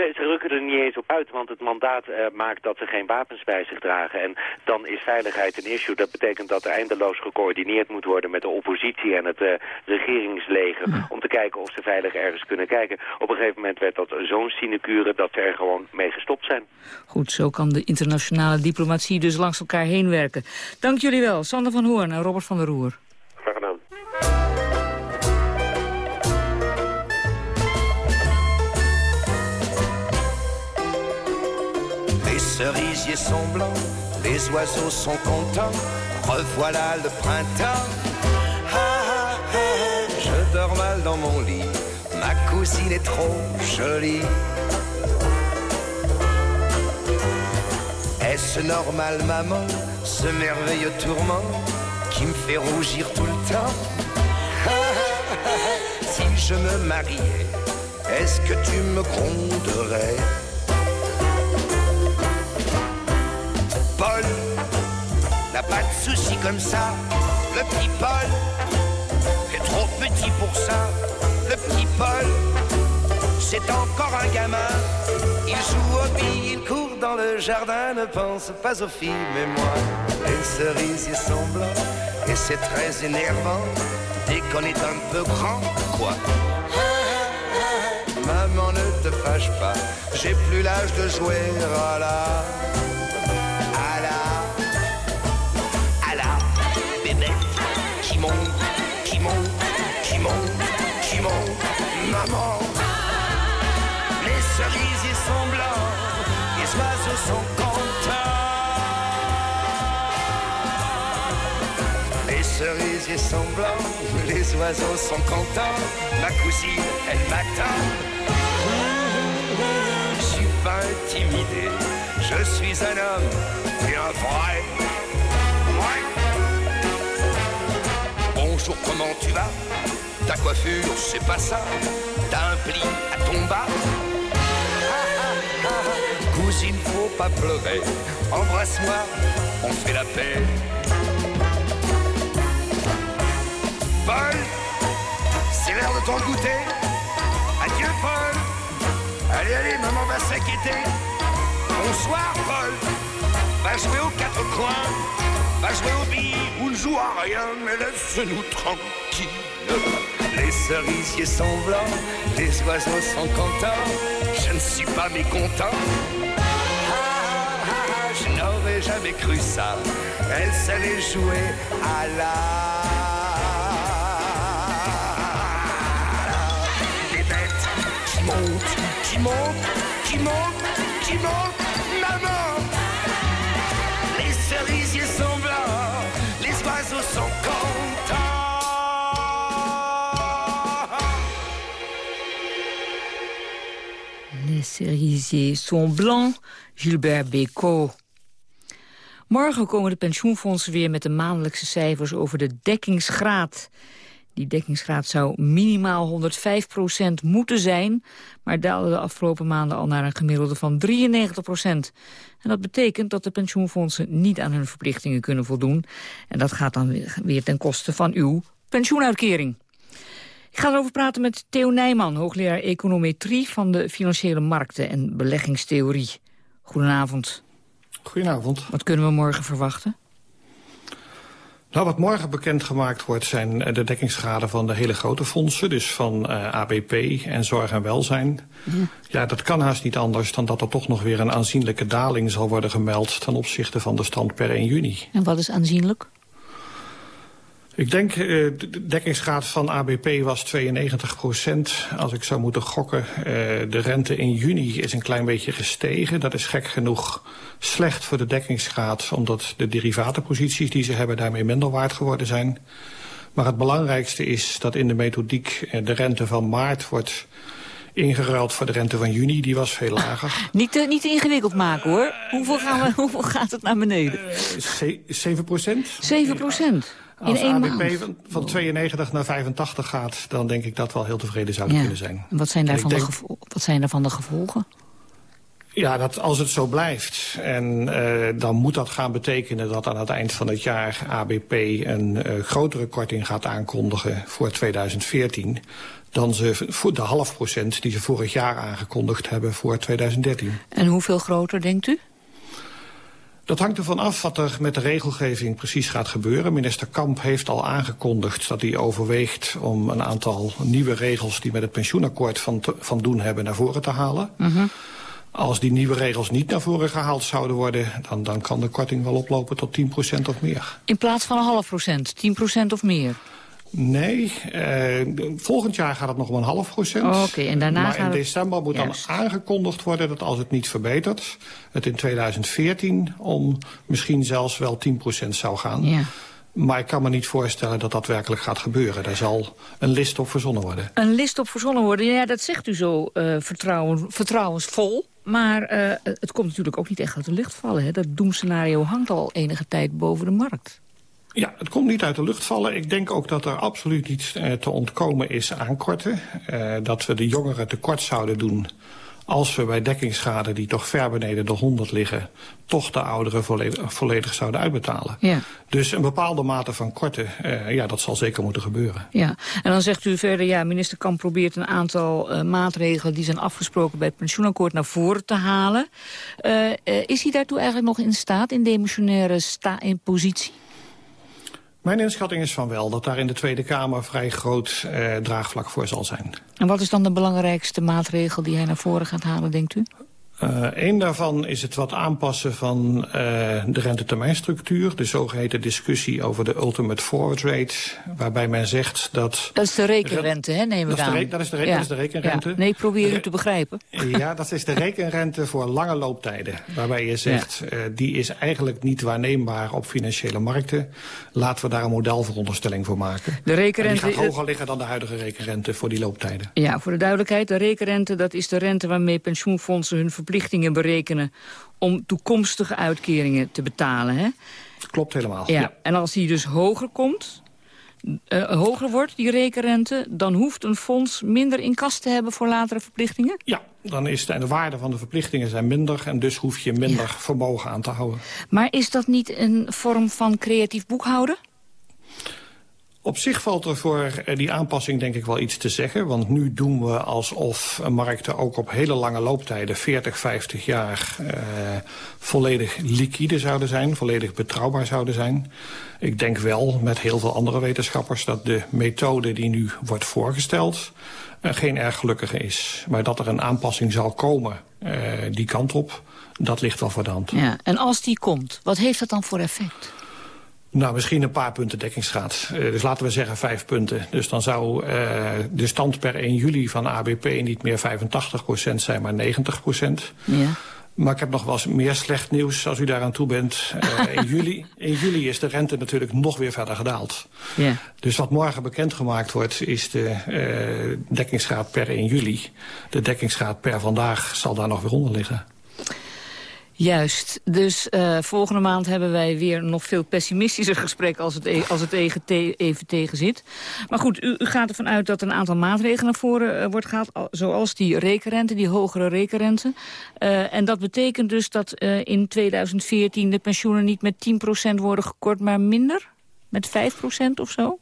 Nee, ze rukken er niet eens op uit, want het mandaat uh, maakt dat ze geen wapens bij zich dragen. En dan is veiligheid een issue. Dat betekent dat er eindeloos gecoördineerd moet worden met de oppositie en het uh, regeringsleger. Ja. Om te kijken of ze veilig ergens kunnen kijken. Op een gegeven moment werd dat zo'n sinecure dat ze er gewoon mee gestopt zijn. Goed, zo kan de internationale diplomatie dus langs elkaar heen werken. Dank jullie wel, Sander van Hoorn en Robert van der Roer. Cerisiers sont blancs, les oiseaux sont contents, revoilà le printemps. Je dors mal dans mon lit, ma cousine est trop jolie. Est-ce normal, maman, ce merveilleux tourment qui me fait rougir tout le temps? Si je me mariais, est-ce que tu me gronderais? N'a pas de soucis comme ça. Le petit Paul est trop petit pour ça. Le petit Paul, c'est encore un gamin. Il joue au billes, il court dans le jardin, ne pense pas aux filles, mais moi, les cerisiers sont blancs et c'est très énervant dès qu'on est un peu grand, quoi. Maman, ne te fâche pas, j'ai plus l'âge de jouer à monte, qui monte, qui monte, qui monte, maman. Les cerisiers sont blancs, les oiseaux sont contents. Les cerisiers sont blancs, les oiseaux sont contents. Ma cousine, elle m'attend. Je suis pas intimidé, je suis un homme et un vrai. Bonjour, comment tu vas? Ta coiffure, c'est pas ça? T'as un pli à ton bas? (laughs) Cousine, faut pas pleurer. Embrasse-moi, on fait la paix. Paul, c'est l'heure de ton goûter. Adieu, Paul. Allez, allez, maman va s'inquiéter. Bonsoir, Paul. Va jouer aux quatre coins. Va jouer au billes ou ne joue à rien, mais laisse-nous tranquilles. Les cerisiers sont blancs, les oiseaux sont contents, je ne suis pas mécontent. Je n'aurais jamais cru ça, elle savait jouer à la... Qui montent, qui montent, qui montent, qui montent, Cerisier sont blancs, Gilbert Bécaud. Morgen komen de pensioenfondsen weer met de maandelijkse cijfers over de dekkingsgraad. Die dekkingsgraad zou minimaal 105% moeten zijn... maar daalde de afgelopen maanden al naar een gemiddelde van 93% En dat betekent dat de pensioenfondsen niet aan hun verplichtingen kunnen voldoen. En dat gaat dan weer ten koste van uw pensioenuitkering. Ik ga erover praten met Theo Nijman, hoogleraar econometrie... van de financiële markten en beleggingstheorie. Goedenavond. Goedenavond. Wat kunnen we morgen verwachten? Nou, wat morgen bekendgemaakt wordt zijn eh, de dekkingsgraden van de hele grote fondsen. Dus van uh, ABP en Zorg en Welzijn. Ja. ja, dat kan haast niet anders dan dat er toch nog weer een aanzienlijke daling zal worden gemeld... ten opzichte van de stand per 1 juni. En wat is aanzienlijk? Ik denk, uh, de dekkingsgraad van ABP was 92 procent. Als ik zou moeten gokken, uh, de rente in juni is een klein beetje gestegen. Dat is gek genoeg slecht voor de dekkingsgraad... omdat de derivatenposities die ze hebben daarmee minder waard geworden zijn. Maar het belangrijkste is dat in de methodiek uh, de rente van maart wordt ingeruild voor de rente van juni. Die was veel lager. niet, te, niet te ingewikkeld maken hoor. Hoeveel, gaan we, hoeveel gaat het naar beneden? 7 procent. 7 procent? Als ABP van, van 92 naar 85 gaat, dan denk ik dat we al heel tevreden zouden ja. kunnen zijn. En wat zijn, daarvan denk, de wat zijn daarvan de gevolgen? Ja, dat als het zo blijft, en uh, dan moet dat gaan betekenen dat aan het eind van het jaar ABP een uh, grotere korting gaat aankondigen voor 2014 dan ze voor de half procent die ze vorig jaar aangekondigd hebben voor 2013. En hoeveel groter, denkt u? Dat hangt ervan af wat er met de regelgeving precies gaat gebeuren. Minister Kamp heeft al aangekondigd dat hij overweegt om een aantal nieuwe regels die met het pensioenakkoord van, te, van doen hebben naar voren te halen. Uh -huh. Als die nieuwe regels niet naar voren gehaald zouden worden, dan, dan kan de korting wel oplopen tot 10% of meer. In plaats van een half procent, 10% of meer? Nee, uh, volgend jaar gaat het nog om een half procent. Oh, Oké, okay. en daarna Maar gaat in december moet Juist. dan aangekondigd worden dat als het niet verbetert... het in 2014 om misschien zelfs wel 10 procent zou gaan. Ja. Maar ik kan me niet voorstellen dat dat werkelijk gaat gebeuren. Daar zal een list op verzonnen worden. Een list op verzonnen worden, ja, dat zegt u zo uh, vertrouwen, vertrouwensvol. Maar uh, het komt natuurlijk ook niet echt uit de lucht vallen. Hè? Dat doemscenario hangt al enige tijd boven de markt. Ja, het komt niet uit de lucht vallen. Ik denk ook dat er absoluut niet uh, te ontkomen is aan korten. Uh, dat we de jongeren tekort zouden doen als we bij dekkingsgraden die toch ver beneden de 100 liggen... toch de ouderen volledig, volledig zouden uitbetalen. Ja. Dus een bepaalde mate van korten, uh, ja, dat zal zeker moeten gebeuren. Ja, en dan zegt u verder, ja, minister Kamp probeert een aantal uh, maatregelen... die zijn afgesproken bij het pensioenakkoord naar voren te halen. Uh, is hij daartoe eigenlijk nog in staat, in demissionaire sta in positie? Mijn inschatting is van wel dat daar in de Tweede Kamer vrij groot eh, draagvlak voor zal zijn. En wat is dan de belangrijkste maatregel die hij naar voren gaat halen, denkt u? Uh, een daarvan is het wat aanpassen van uh, de rentetermijnstructuur. De zogeheten discussie over de ultimate forward rate. Waarbij men zegt dat... Dat is de rekenrente, hè, neem ik dat aan. Is de, dat, is de, ja. dat is de rekenrente. Ja. Nee, probeer u te begrijpen. Ja, dat is de rekenrente voor lange looptijden. Waarbij je zegt, ja. uh, die is eigenlijk niet waarneembaar op financiële markten. Laten we daar een modelveronderstelling voor maken. De rekenrente... En die gaat hoger liggen dan de huidige rekenrente voor die looptijden. Ja, voor de duidelijkheid. De rekenrente, dat is de rente waarmee pensioenfondsen hun verplichtingen berekenen om toekomstige uitkeringen te betalen. Hè? Klopt helemaal. Ja. ja. En als die dus hoger komt, uh, hoger wordt, die rekenrente... dan hoeft een fonds minder in kas te hebben voor latere verplichtingen? Ja, dan is de, de waarde van de verplichtingen zijn minder... en dus hoef je minder ja. vermogen aan te houden. Maar is dat niet een vorm van creatief boekhouden? Op zich valt er voor die aanpassing denk ik wel iets te zeggen. Want nu doen we alsof markten ook op hele lange looptijden... 40, 50 jaar uh, volledig liquide zouden zijn. Volledig betrouwbaar zouden zijn. Ik denk wel met heel veel andere wetenschappers... dat de methode die nu wordt voorgesteld uh, geen erg gelukkige is. Maar dat er een aanpassing zal komen uh, die kant op... dat ligt wel voor de hand. Ja, en als die komt, wat heeft dat dan voor effect? Nou, misschien een paar punten dekkingsgraad. Uh, dus laten we zeggen vijf punten. Dus dan zou uh, de stand per 1 juli van ABP niet meer 85% zijn, maar 90 Ja. Maar ik heb nog wel eens meer slecht nieuws als u daaraan toe bent. Uh, in, juli, in juli is de rente natuurlijk nog weer verder gedaald. Dus wat morgen bekendgemaakt wordt is de uh, dekkingsgraad per 1 juli. De dekkingsgraad per vandaag zal daar nog weer onder liggen. Juist. Dus uh, volgende maand hebben wij weer nog veel pessimistischer gesprek als het, e als het even, te even tegen zit. Maar goed, u, gaat ervan uit dat een aantal maatregelen naar voren uh, wordt gehaald. Zoals die rekenrente, die hogere rekenrente. Uh, en dat betekent dus dat in 2014 de pensioenen niet met 10% worden gekort, maar minder? Met 5% of zo?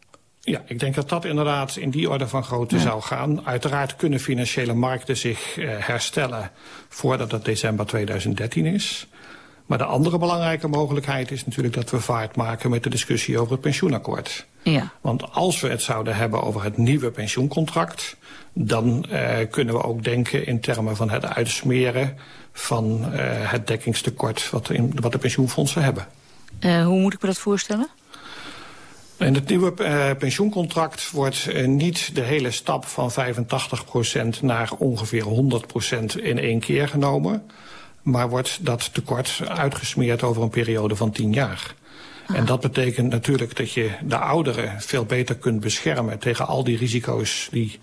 Ja, ik denk dat dat inderdaad in die orde van grootte ja. zou gaan. Uiteraard kunnen financiële markten zich uh, herstellen voordat het december 2013 is. Maar de andere belangrijke mogelijkheid is natuurlijk dat we vaart maken met de discussie over het pensioenakkoord. Ja. Want als we het zouden hebben over het nieuwe pensioencontract, dan uh, kunnen we ook denken in termen van het uitsmeren van uh, het dekkingstekort wat, in, wat de pensioenfondsen hebben. Hoe moet ik me dat voorstellen? In het nieuwe uh, pensioencontract wordt uh, niet de hele stap van 85% naar ongeveer 100% in één keer genomen. Maar wordt dat tekort uitgesmeerd over een periode van 10 jaar. En dat betekent natuurlijk dat je de ouderen veel beter kunt beschermen tegen al die risico's die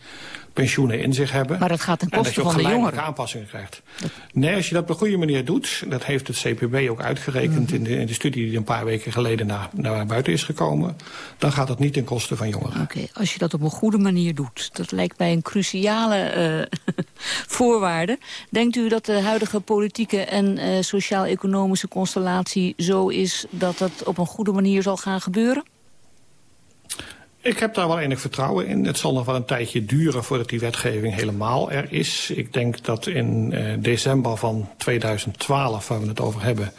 pensioenen in zich hebben. Maar dat gaat ten koste van de jongeren. aanpassingen krijgt. Dat... Nee, als je dat op een goede manier doet, dat heeft het CPB ook uitgerekend mm -hmm. in, de, in, de, studie die een paar weken geleden naar, naar buiten is gekomen, dan gaat dat niet ten koste van jongeren. Oké, okay, als je dat op een goede manier doet, dat lijkt mij een cruciale uh, (laughs) voorwaarde. Denkt u dat de huidige politieke en uh, sociaal-economische constellatie zo is dat dat op een goede manier zal gaan gebeuren? Ik heb daar wel enig vertrouwen in. Het zal nog wel een tijdje duren voordat die wetgeving helemaal er is. Ik denk dat in uh, december van 2012, waar we het over hebben...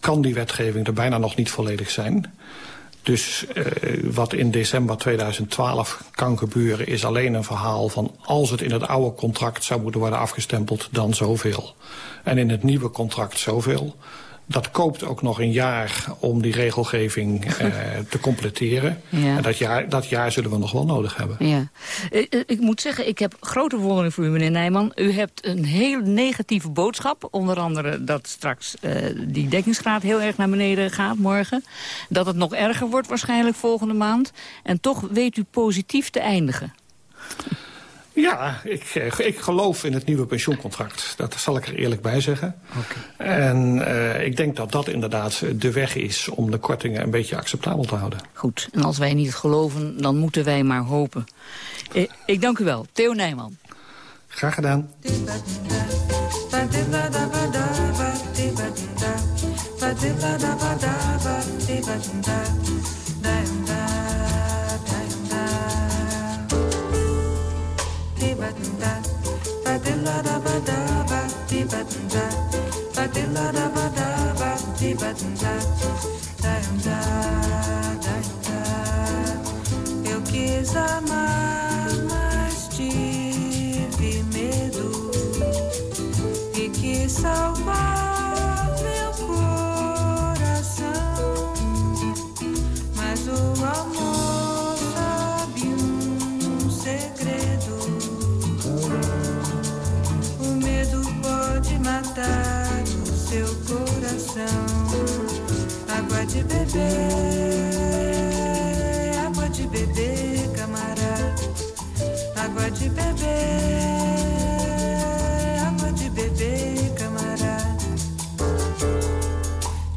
kan die wetgeving er bijna nog niet volledig zijn. Dus uh, wat in december 2012 kan gebeuren is alleen een verhaal van... als het in het oude contract zou moeten worden afgestempeld, dan zoveel. En in het nieuwe contract zoveel. Dat koopt ook nog een jaar om die regelgeving uh, (laughs) te completeren. Ja. En dat jaar, dat jaar zullen we nog wel nodig hebben. Ja. Ik, ik moet zeggen, ik heb grote bewondering voor u, meneer Nijman. U hebt een heel negatieve boodschap. Onder andere dat straks die dekkingsgraad heel erg naar beneden gaat morgen. Dat het nog erger wordt waarschijnlijk volgende maand. En toch weet u positief te eindigen. Ja, ik, ik geloof in het nieuwe pensioencontract. Dat zal ik er eerlijk bij zeggen. Okay. En uh, ik denk dat dat inderdaad de weg is om de kortingen een beetje acceptabel te houden. Goed, en als wij niet geloven, dan moeten wij maar hopen. Ik, ik dank u wel. Theo Nijman. Graag gedaan. De beber, água de beber, camarada. Água de beber, água de beber, camarada.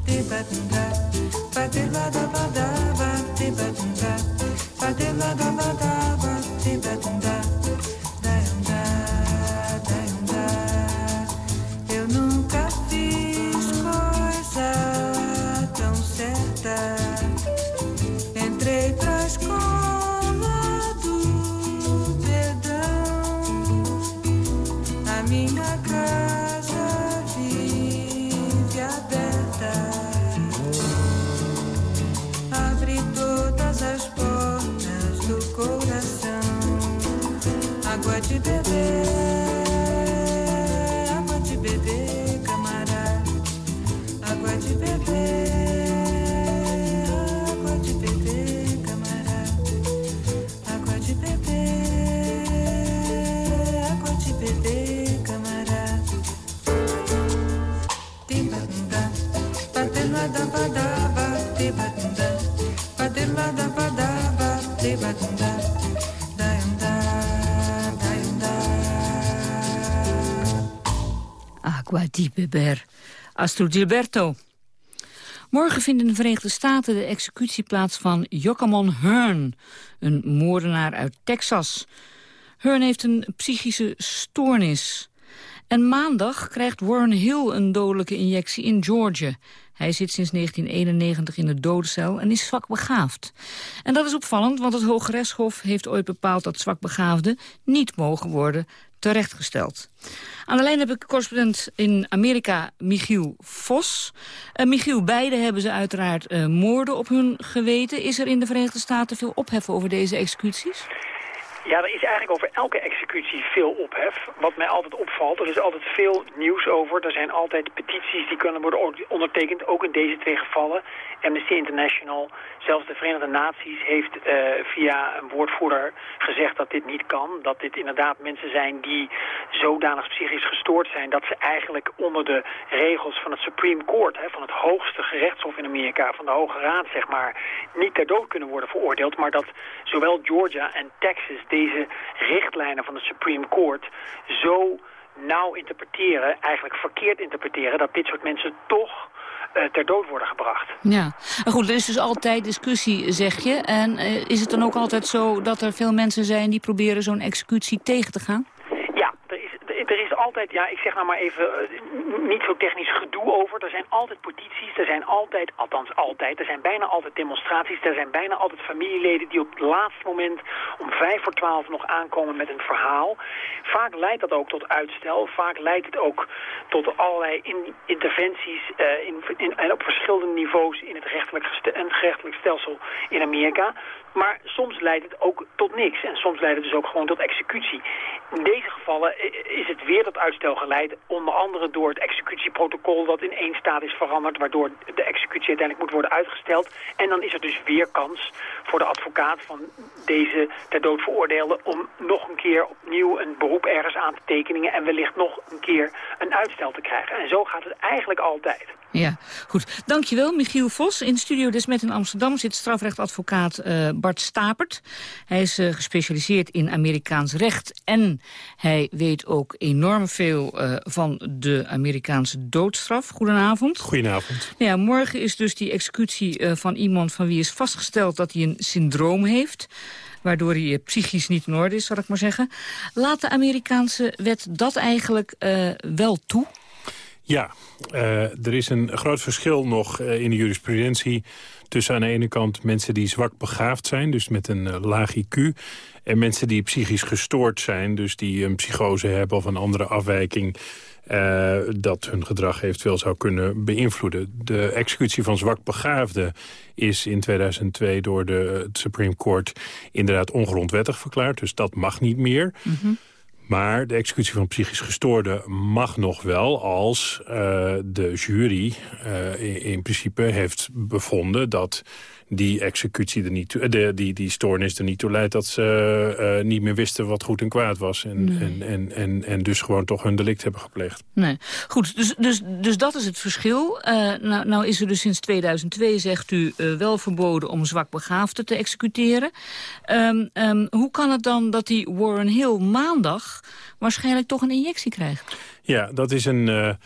Debatunda, badelada, badaba, debatunda, badelada, badaba, água je beber. Agua di beber. Astrid Gilberto. Morgen vindt in de Verenigde Staten de executie plaats van Jockamon Hearn, een moordenaar uit Texas. Hearn heeft een psychische stoornis. En maandag krijgt Warren Hill een dodelijke injectie in Georgia. Hij zit sinds 1991 in de dodencel en is zwakbegaafd. En dat is opvallend, want het Hoge Rechtshof heeft ooit bepaald... dat zwakbegaafden niet mogen worden terechtgesteld. Aan de lijn heb ik correspondent in Amerika, Michiel Vos. Uh, Michiel, beide hebben ze uiteraard uh, moorden op hun geweten. Is er in de Verenigde Staten veel ophef over deze executies? Ja, er is eigenlijk over elke executie veel ophef. Wat mij altijd opvalt, er is altijd veel nieuws over. Er zijn altijd petities die kunnen worden ondertekend, ook in deze twee gevallen. Amnesty International, zelfs de Verenigde Naties heeft uh, via een woordvoerder gezegd dat dit niet kan. Dat dit inderdaad mensen zijn die zodanig psychisch gestoord zijn dat ze eigenlijk onder de regels van het Supreme Court, hè, van het hoogste gerechtshof in Amerika, van de Hoge Raad zeg maar, niet ter dood kunnen worden veroordeeld. Maar dat zowel Georgia en Texas deze richtlijnen van de Supreme Court zo nauw interpreteren, eigenlijk verkeerd interpreteren, dat dit soort mensen toch ter dood worden gebracht. Ja, maar goed, er is dus altijd discussie, zeg je. En uh, is het dan ook altijd zo dat er veel mensen zijn die proberen zo'n executie tegen te gaan? er is altijd, ja, ik zeg nou maar even, uh, niet zo technisch over. Er zijn altijd petities, er zijn altijd, althans altijd, er zijn bijna altijd demonstraties. Er zijn bijna altijd familieleden die op het laatste moment om vijf voor twaalf nog aankomen met een verhaal. Vaak leidt dat ook tot uitstel. Vaak leidt het ook tot allerlei in, interventies uh, in, in, en op verschillende niveaus in het rechtelijk, en gerechtelijk stelsel in Amerika. Maar soms leidt het ook tot niks. En soms leidt het dus ook gewoon tot executie. In deze gevallen is het weer tot uitstel geleid. Onder andere door het executieprotocol dat in één staat is veranderd. Waardoor de executie uiteindelijk moet worden uitgesteld. En dan is er dus weer kans voor de advocaat van deze ter dood veroordeelde... om nog een keer opnieuw een beroep ergens aan te tekenen... en wellicht nog een keer een uitstel te krijgen. En zo gaat het eigenlijk altijd. Ja, goed. Dankjewel, Michiel Vos. In Studio Desmet in Amsterdam zit strafrechtadvocaat uh, Bart Stapert. Hij is uh, gespecialiseerd in Amerikaans recht en hij weet ook enorm veel uh, van de Amerikaanse doodstraf. Goedenavond. Goedenavond. Ja, morgen is dus die executie van iemand van wie is vastgesteld dat hij een syndroom heeft waardoor hij psychisch niet in orde is, zal ik maar zeggen. Laat de Amerikaanse wet dat eigenlijk wel toe? Ja, uh, er is een groot verschil nog in de jurisprudentie... tussen aan de ene kant mensen die zwak begaafd zijn... dus met een uh, laag IQ... en mensen die psychisch gestoord zijn... dus die een psychose hebben of een andere afwijking... dat hun gedrag eventueel zou kunnen beïnvloeden. De executie van zwak begaafden is in 2002 door de het Supreme Court... inderdaad ongrondwettig verklaard, dus dat mag niet meer... -hmm. Maar de executie van psychisch gestoorden mag nog wel als uh, de jury in, in, principe heeft bevonden dat die executie er niet toe, de, die, die stoornis er niet toe leidt dat ze uh, niet meer wisten wat goed en kwaad was. En, nee. en, en, en, en dus gewoon toch hun delict hebben gepleegd. Nee, goed. Dus, dus, dus dat is het verschil. nou, nou is er dus sinds 2002, zegt u, wel verboden om zwakbegaafden te executeren. Um, um, hoe kan het dan dat die Warren Hill maandag waarschijnlijk toch een injectie krijgt? Ja, dat is een...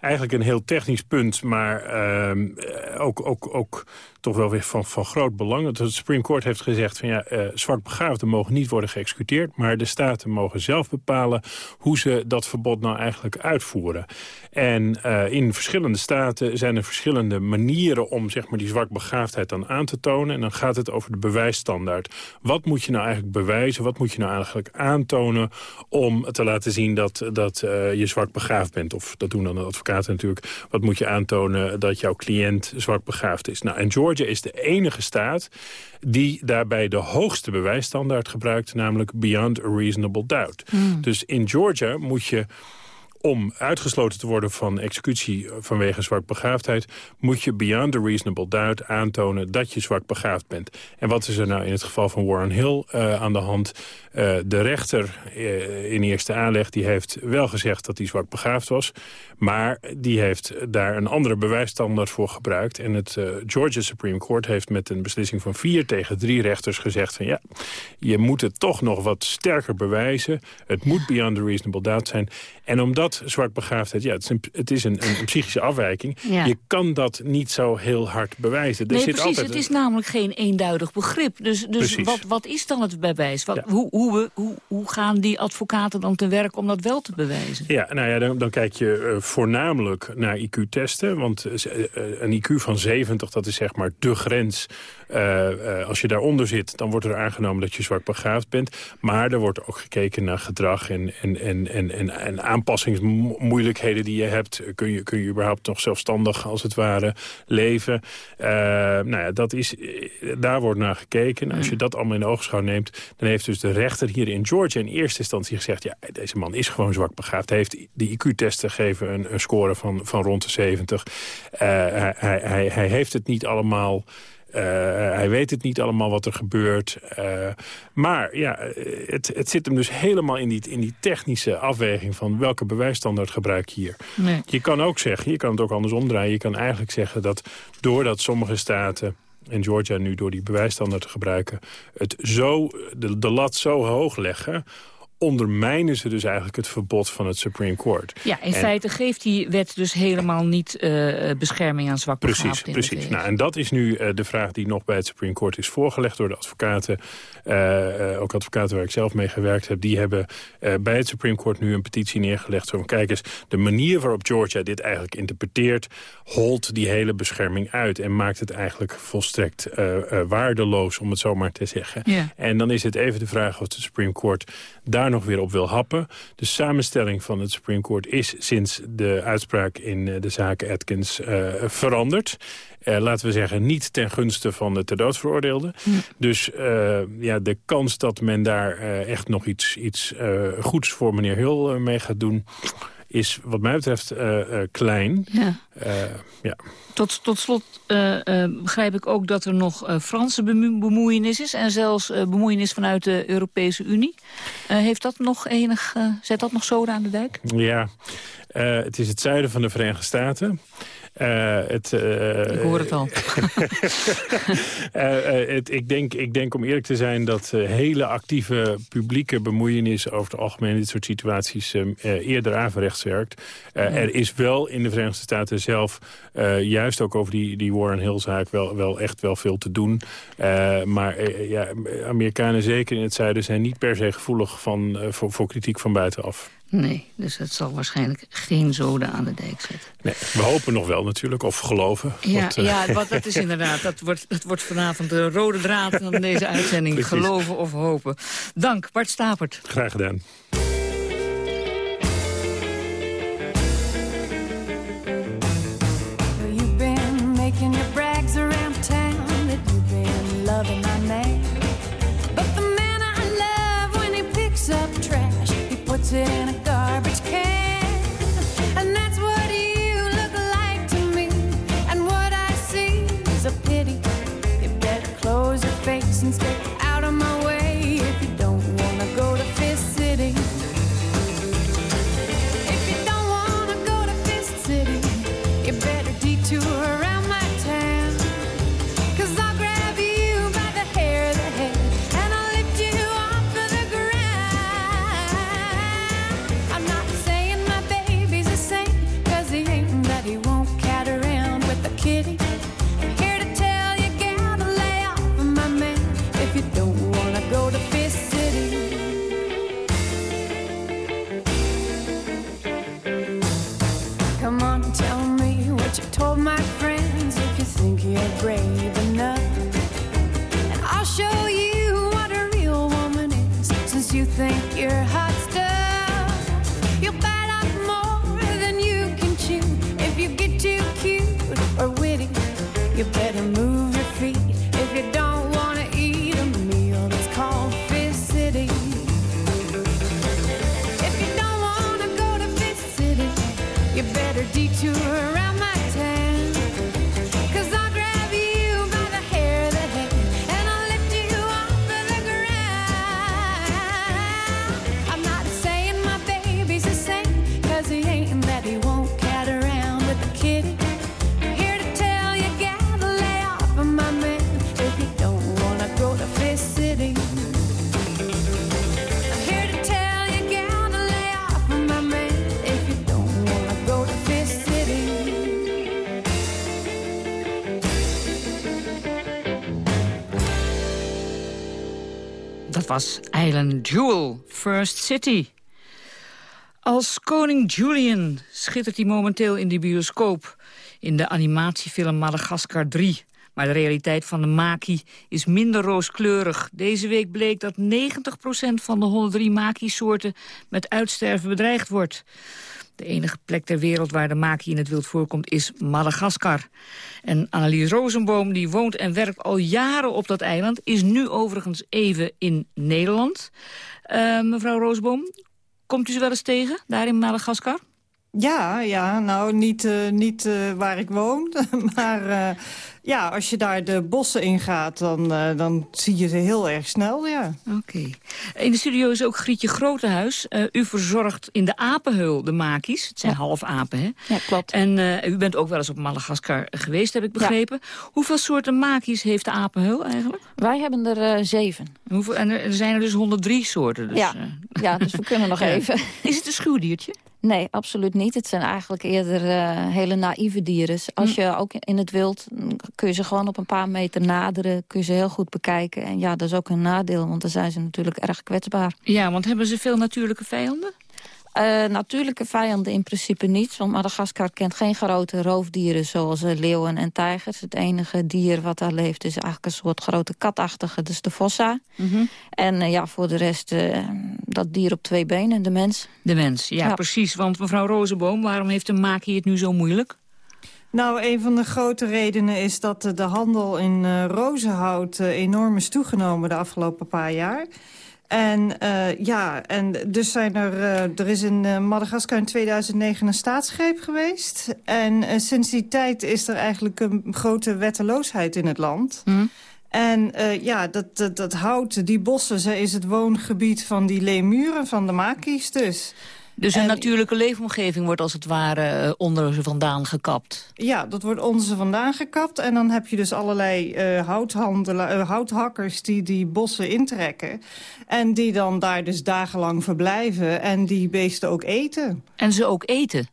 Eigenlijk een heel technisch punt, maar uh, ook, ook, ook toch wel weer van, van groot belang. Het Supreme Court heeft gezegd van ja, uh, zwakbegaafden mogen niet worden geëxecuteerd, maar de staten mogen zelf bepalen hoe ze dat verbod nou eigenlijk uitvoeren. En uh, in verschillende staten zijn er verschillende manieren om zeg maar, die zwakbegaafdheid dan aan te tonen. En dan gaat het over de bewijsstandaard. Wat moet je nou eigenlijk bewijzen? Wat moet je nou eigenlijk aantonen om te laten zien dat, dat uh, je zwakbegaafd bent? Of dat doen dan de advocaten natuurlijk. Wat moet je aantonen dat jouw cliënt zwakbegaafd is? Nou, en Georgia is de enige staat die daarbij de hoogste bewijsstandaard gebruikt... namelijk beyond a reasonable doubt. Hmm. Dus in Georgia moet je om uitgesloten te worden van executie vanwege zwakbegaafdheid... moet je beyond a reasonable doubt aantonen dat je zwakbegaafd bent. En wat is er nou in het geval van Warren Hill uh, aan de hand? Uh, de rechter uh, in eerste aanleg die heeft wel gezegd dat hij zwakbegaafd was... maar die heeft daar een andere bewijsstandaard voor gebruikt. En het Georgia Supreme Court heeft met een beslissing van vier tegen drie rechters gezegd... van ja, je moet het toch nog wat sterker bewijzen. Het moet beyond a reasonable doubt zijn. En omdat zwakbegaafdheid, ja, het is een, het is een, een psychische afwijking. Ja. Je kan dat niet zo heel hard bewijzen. Er nee, zit precies. Altijd het is namelijk geen eenduidig begrip. Dus, dus wat, wat is dan het bewijs? Wat, ja. hoe, hoe, hoe, hoe gaan die advocaten dan te werk om dat wel te bewijzen? Ja, nou ja, dan, dan kijk je uh, voornamelijk naar IQ-testen. Want uh, een IQ van 70, dat is zeg maar de grens. Uh, als je daaronder zit, dan wordt er aangenomen dat je zwak begaafd bent. Maar er wordt ook gekeken naar gedrag en, en, en, en, en, en aanpassingsmoeilijkheden die je hebt. Kun je, kun je überhaupt nog zelfstandig, als het ware, leven? Uh, nou ja, dat is, daar wordt naar gekeken. Als je dat allemaal in de oogschouw neemt... dan heeft dus de rechter hier in Georgia in eerste instantie gezegd... ja, deze man is gewoon zwak begaafd. Hij heeft de IQ-testen gegeven een, een score van, van rond de 70. Uh, hij, hij, hij heeft het niet allemaal... Uh, hij weet het niet allemaal wat er gebeurt. Uh, maar ja, het, het zit hem dus helemaal in die, in die technische afweging... van welke bewijsstandaard gebruik je hier. Nee. Je kan ook zeggen, je kan het ook anders omdraaien... je kan eigenlijk zeggen dat doordat sommige staten en Georgia nu door die bewijsstandaard te gebruiken... het zo, de, de lat zo hoog leggen ondermijnen ze dus eigenlijk het verbod van het Supreme Court. Ja, in en, feite geeft die wet dus helemaal niet uh, bescherming aan zwak Precies, precies. Nou, en dat is nu uh, de vraag die nog bij het Supreme Court is voorgelegd door de advocaten. Uh, ook advocaten waar ik zelf mee gewerkt heb. Die hebben bij het Supreme Court nu een petitie neergelegd. Van, kijk eens, de manier waarop Georgia dit eigenlijk interpreteert... holt die hele bescherming uit en maakt het eigenlijk volstrekt waardeloos... om het zo maar te zeggen. Ja. En dan is het even de vraag of de Supreme Court daar nog weer op wil happen. De samenstelling van het Supreme Court is sinds de uitspraak in de zaak Atkins uh, veranderd. Uh, laten we zeggen, niet ten gunste van de ter dood veroordeelde. Hm. Dus uh, ja, de kans dat men daar echt nog iets, iets goeds voor meneer Hill mee gaat doen is wat mij betreft uh, uh, klein. Ja. Uh, ja. Tot, tot slot begrijp ik ook dat er nog Franse bemoeienis is... en zelfs bemoeienis vanuit de Europese Unie. heeft dat nog enig, zet dat nog zoden aan de dijk? Ja, het is het zuiden van de Verenigde Staten... Uh, het, uh, ik hoor het al. uh, (laughs) het, ik, denk, ik denk om eerlijk te zijn dat hele actieve publieke bemoeienis over het algemeen in dit soort situaties eerder averechts werkt. Ja. Er is wel in de Verenigde Staten zelf, juist ook over die, die Warren Hill zaak, wel, wel echt wel veel te doen. maar ja, Amerikanen zeker in het zuiden zijn niet per se gevoelig van, voor, voor kritiek van buitenaf. Nee, dus het zal waarschijnlijk geen zoden aan de dijk zetten. Nee, we hopen nog wel natuurlijk, of geloven. Ja, wat, uh... ja wat, dat is inderdaad, dat wordt, dat wordt vanavond de rode draad van deze uitzending. geloven of hopen. Dank, Bart Stapert. Graag gedaan. Kitty. Was Island Jewel, First City. Als koning Julian schittert hij momenteel in de bioscoop... in de animatiefilm Madagaskar 3. Maar de realiteit van de maki is minder rooskleurig. Deze week bleek dat 90% van de 103 maki-soorten... met uitsterven bedreigd wordt. De enige plek ter wereld waar de maki in het wild voorkomt is Madagaskar. En Annelies Rosenboom, die woont en werkt al jaren op dat eiland... is nu overigens even in Nederland. Eh, mevrouw Rosenboom, komt u ze wel eens tegen, daar in Madagaskar? Ja, ja, nou niet, eh, niet eh, waar ik woon. (laughs) maar ja, als je daar de bossen ingaat, dan, eh, dan zie je ze heel erg snel, ja. Oké. In de studio is ook Grietje Grotehuis. Eh, u verzorgt in de apenheul de makies. Het zijn half apen, hè? Ja, klopt. En eh, u bent ook wel eens op Madagaskar geweest, heb ik begrepen. Hoeveel soorten makies heeft de apenheul eigenlijk? Wij hebben er zeven. Hoeveel, en er zijn er dus 103 soorten. Dus, ja. ja, dus we kunnen (laughs) nog even. Is het een schuwdiertje? Nee, absoluut niet. Het zijn eigenlijk eerder eh, hele naïeve dieren. Als Hm. je ook in het wild, mm, kun je ze gewoon op een paar meter naderen. Kun je ze heel goed bekijken. En ja, dat is ook een nadeel, want dan zijn ze natuurlijk erg kwetsbaar. Ja, want hebben ze veel natuurlijke vijanden? Eh, natuurlijke vijanden in principe niet. Want Madagaskar kent geen grote roofdieren zoals eh, leeuwen en tijgers. Het enige dier wat daar leeft is eigenlijk een soort grote katachtige. Dus de fossa. Mhm. En eh, ja, voor de rest eh, dat dier op twee benen, de mens. De mens, ja, Ja. precies. Want mevrouw Rozenboom, waarom heeft de maki het nu zo moeilijk? Nou, een van de grote redenen is dat de handel in eh, rozenhout enorm is toegenomen de afgelopen paar jaar. En eh, ja, en dus zijn er, eh, er is in eh, Madagaskar in 2009 een staatsgreep geweest. En sinds die tijd is er eigenlijk een grote wetteloosheid in het land. En eh, ja, dat, dat, dat hout, die bossen, is het woongebied van die leemuren, van de makies dus. Dus een En- natuurlijke leefomgeving wordt als het ware eh, onder ze vandaan gekapt. Ja, dat wordt onze vandaan gekapt. En dan heb je dus allerlei eh, houthakkers die die bossen intrekken. En die dan daar dus dagenlang verblijven en die beesten ook eten. En ze ook eten?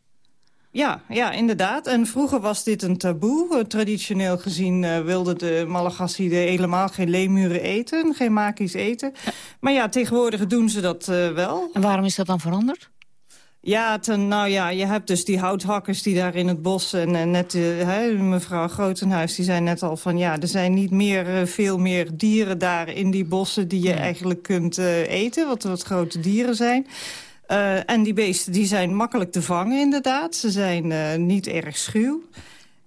Ja, ja, inderdaad. En vroeger was dit een taboe. Traditioneel gezien wilden de Malagasy helemaal geen leemuren eten, geen makies eten. Maar ja, tegenwoordig doen ze dat wel. En waarom is dat dan veranderd? Ja, ten, nou ja, je hebt dus die houthakkers die daar in het bos... en, en net eh, mevrouw Grotenhuis, die zei net al van... ja, er zijn niet meer, eh, veel meer dieren daar in die bossen... die je eigenlijk kunt eh, eten, wat, wat grote dieren zijn. En die beesten die zijn makkelijk te vangen, inderdaad. Ze zijn niet erg schuw.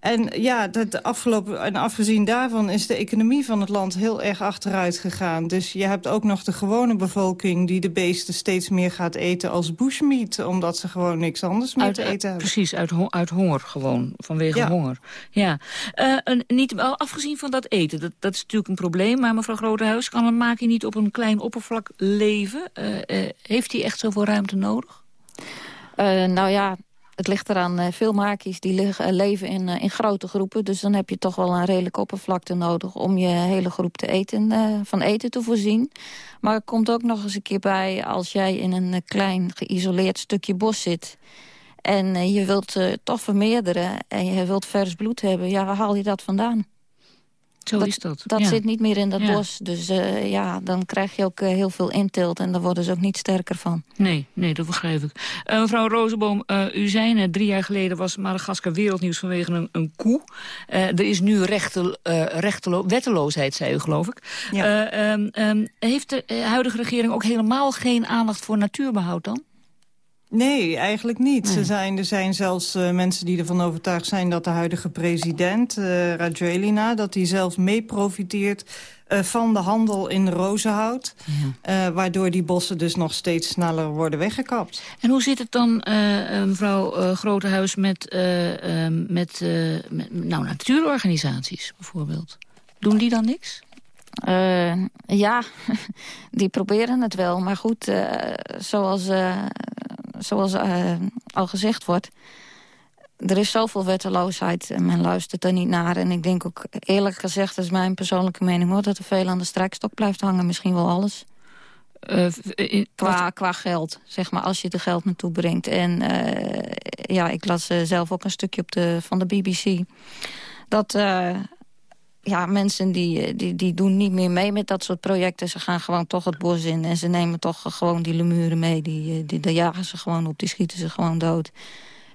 En ja, dat afgelopen, en afgezien daarvan is de economie van het land heel erg achteruit gegaan. Dus je hebt ook nog de gewone bevolking die de beesten steeds meer gaat eten als bushmeat. Omdat ze gewoon niks anders meer te eten hebben. Precies, uit, uit honger gewoon, vanwege Ja. honger. Ja. Eh, een, niet, afgezien van dat eten, dat, dat is natuurlijk een probleem. Maar mevrouw Grotehuis, kan een maki niet op een klein oppervlak leven? Eh, eh, heeft hij echt zoveel ruimte nodig? Eh, nou ja, het ligt eraan. eh, veel makies die liggen, eh, leven in, eh, in grote groepen. Dus dan heb je toch wel een redelijke oppervlakte nodig... om je hele groep te eten, van eten te voorzien. Maar er komt ook nog eens een keer bij... als jij in een klein geïsoleerd stukje bos zit... en je wilt toch vermeerderen en je wilt vers bloed hebben... ja, waar haal je dat vandaan? Zo is dat. Dat ja. zit niet meer in dat Ja. bos. Dus eh, ja, dan krijg je ook eh, heel veel inteelt... en daar worden ze ook niet sterker van. Nee, nee, dat begrijp ik. Eh, mevrouw Rozenboom, eh, u zei net, drie jaar geleden was Madagaskar wereldnieuws vanwege een, een koe. Eh, er is nu rechte, eh, rechtelo- wetteloosheid, zei u, geloof ik. Ja. Eh, ehm, ehm, heeft de huidige regering ook helemaal geen aandacht voor natuurbehoud dan? Nee, eigenlijk niet. Ze zijn, er zijn zelfs eh, mensen die ervan overtuigd zijn... dat de huidige president, eh Rajoelina... dat hij zelf mee profiteert eh, van de handel in rozenhout. Eh, waardoor die bossen dus nog steeds sneller worden weggekapt. En hoe zit het dan, eh, mevrouw uh, Grotehuis, met, ehm, met, met nou, natuurorganisaties bijvoorbeeld? Doen die dan niks? ja, (laughs) die proberen het wel. Maar goed, zoals, zoals al gezegd wordt er is zoveel wetteloosheid en men luistert er niet naar. En ik denk ook, eerlijk gezegd, dat is mijn persoonlijke mening... Hoor, dat er veel aan de strijkstok blijft hangen, misschien wel alles. Uh, qua, qua geld, zeg maar, als je er geld naartoe brengt. En ja, ik las zelf ook een stukje op de, van de BBC. Dat ja, mensen die, die, die doen niet meer mee met dat soort projecten. Ze gaan gewoon toch het bos in en ze nemen toch gewoon die lemuren mee. Die, die, die jagen ze gewoon op, die schieten ze gewoon dood.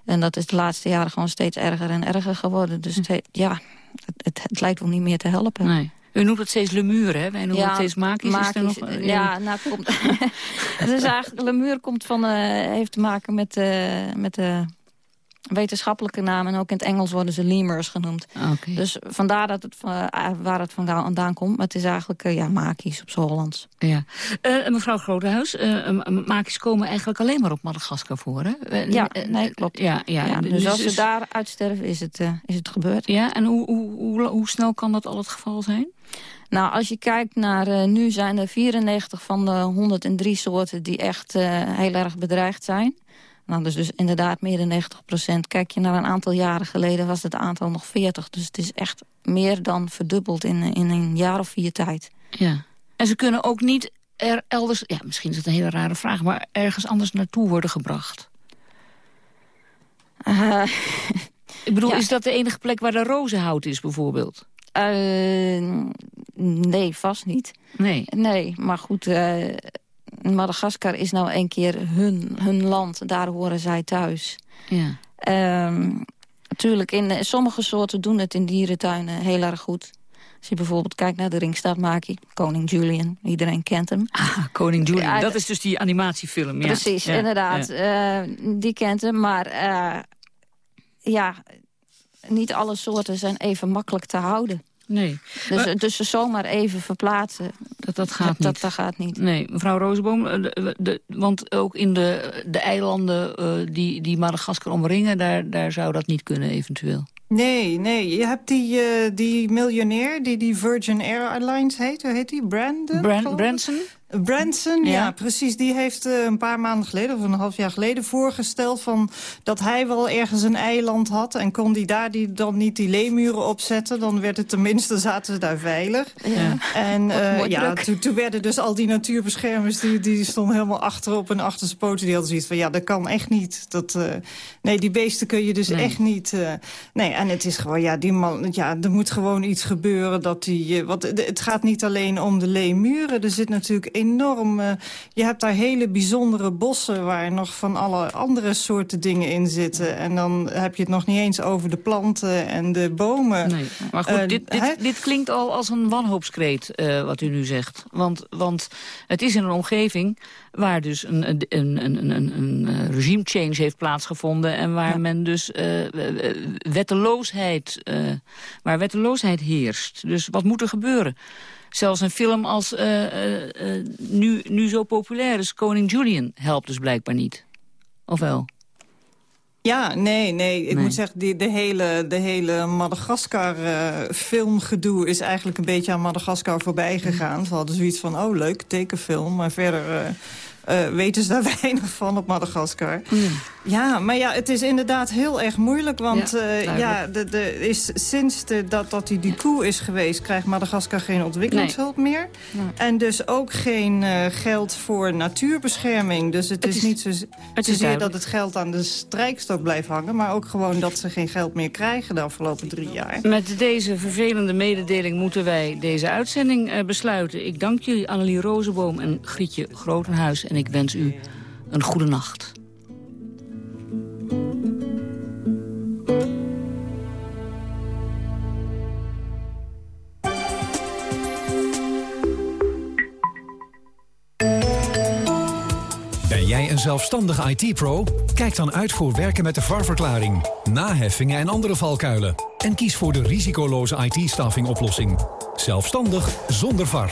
En dat is de laatste jaren gewoon steeds erger en erger geworden. Dus het, ja, het, het, lijkt wel niet meer te helpen. Nee. U noemt het steeds lemuur, hè? Wij noemen het steeds makies. Is er nog, ja, nou, komt, (laughs) (laughs) het is eigenlijk, lemuur komt van, uh, heeft te maken met, uh, met de wetenschappelijke naam. En ook in het Engels worden ze lemurs genoemd. Okay. Dus vandaar dat het, uh, waar het vandaan komt. Maar het is eigenlijk uh, ja, makies op z'n Hollands. Ja. Uh, mevrouw Grotehuis, makies komen eigenlijk alleen maar op Madagaskar voor, hè? ja, nee, klopt. Ja, ja. ja dus, dus als ze daar uitsterven, is het, is het gebeurd. Ja, en hoe, hoe, hoe, hoe snel kan dat al het geval zijn? Nou, als je kijkt naar uh, nu zijn er 94 van de 103 soorten die echt uh, heel erg bedreigd zijn. Nou, dus, dus inderdaad meer dan 90 procent. Kijk je naar een aantal jaren geleden was het aantal nog 40. Dus het is echt meer dan verdubbeld in, in een jaar of vier tijd. Ja. En ze kunnen ook niet er elders... Ja, misschien is het een hele rare vraag... maar ergens anders naartoe worden gebracht? Uh, (laughs) Ik bedoel, ja. is dat de enige plek waar de rozenhout is bijvoorbeeld? Uh, nee, vast niet. Nee? Nee, maar goed... Uh, Madagaskar is nou een keer hun, hun land. Daar horen zij thuis. Ja. Um, natuurlijk, in sommige soorten doen het in dierentuinen heel erg goed. Als je bijvoorbeeld kijkt naar de ringstaartmaki, Koning Julian. Iedereen kent hem. Ah, Koning Julian. Ja, dat is dus die animatiefilm. Ja. Precies, ja. inderdaad. Ja. Uh, die kent hem. Maar uh, ja, niet alle soorten zijn even makkelijk te houden. Nee. Dus, maar, dus ze zomaar even verplaatsen, dat, dat gaat dat, niet. Dat, dat gaat niet. Nee, mevrouw Rozenboom, de, de, want ook in de, de eilanden uh, die, die Madagaskar omringen... Daar, daar zou dat niet kunnen eventueel. Nee, nee. Je hebt die, uh, die miljonair die die Virgin Airlines heet. Hoe heet die? Brandon? Brand, Branson? Branson, ja. ja. precies. Die heeft uh, een paar maanden geleden, of een half jaar geleden, voorgesteld van dat hij wel ergens een eiland had. En kon die daar die, dan niet die leemuren opzetten, dan werd het tenminste, zaten ze daar veilig. Ja. En uh, ja, toen, toen werden dus al die natuurbeschermers, die, die stonden helemaal achterop en achter zijn poten. Die hadden zoiets van, ja, dat kan echt niet. Dat, uh, nee, die beesten kun je dus nee. echt niet. nee, en het is gewoon, ja, die man, ja, er moet gewoon iets gebeuren dat die, want het gaat niet alleen om de leemuren. Er zit natuurlijk enorm... Uh, je hebt daar hele bijzondere bossen waar nog van alle andere soorten dingen in zitten. En dan heb je het nog niet eens over de planten en de bomen. Nee, maar goed, uh, dit, dit, dit, klinkt al als een wanhoopskreet uh, wat u nu zegt. Want, want het is in een omgeving waar dus een, een, een, een, een, regime change heeft plaatsgevonden... en waar ja. men dus wetteloosheid, waar wetteloosheid heerst. Dus wat moet er gebeuren? Zelfs een film als uh, uh, uh, nu, nu zo populair is, Koning Julian, helpt dus blijkbaar niet. Of wel? Ja, nee, nee. Ik Nee. moet zeggen, die, de hele, de hele Madagaskar-filmgedoe is eigenlijk een beetje aan Madagaskar voorbij gegaan. Ze hadden zoiets van, oh leuk, tekenfilm, maar verder... eh, weten ze daar (laughs) weinig van op Madagaskar. Ja, maar ja, het is inderdaad heel erg moeilijk. Want Ja, eh, ja, de, de, is, sinds de, dat, dat die Ducoup is geweest... krijgt Madagaskar geen ontwikkelingshulp meer. En dus ook geen eh, geld voor natuurbescherming. Dus het, is, is- niet zo, het is zozeer dat het geld aan de strijkstok blijft hangen... maar ook gewoon dat ze geen geld meer krijgen de afgelopen drie jaar. Met deze vervelende mededeling moeten wij deze uitzending besluiten. Ik dank jullie, Annelie Rozenboom en Grietje Grotenhuis. En ik wens u een goede nacht. Ben jij een zelfstandig IT-pro? Kijk dan uit voor werken met de VAR-verklaring, naheffingen en andere valkuilen. En kies voor de risicoloze IT-staffing oplossing. Zelfstandig zonder VAR.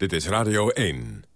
Dit is Radio 1.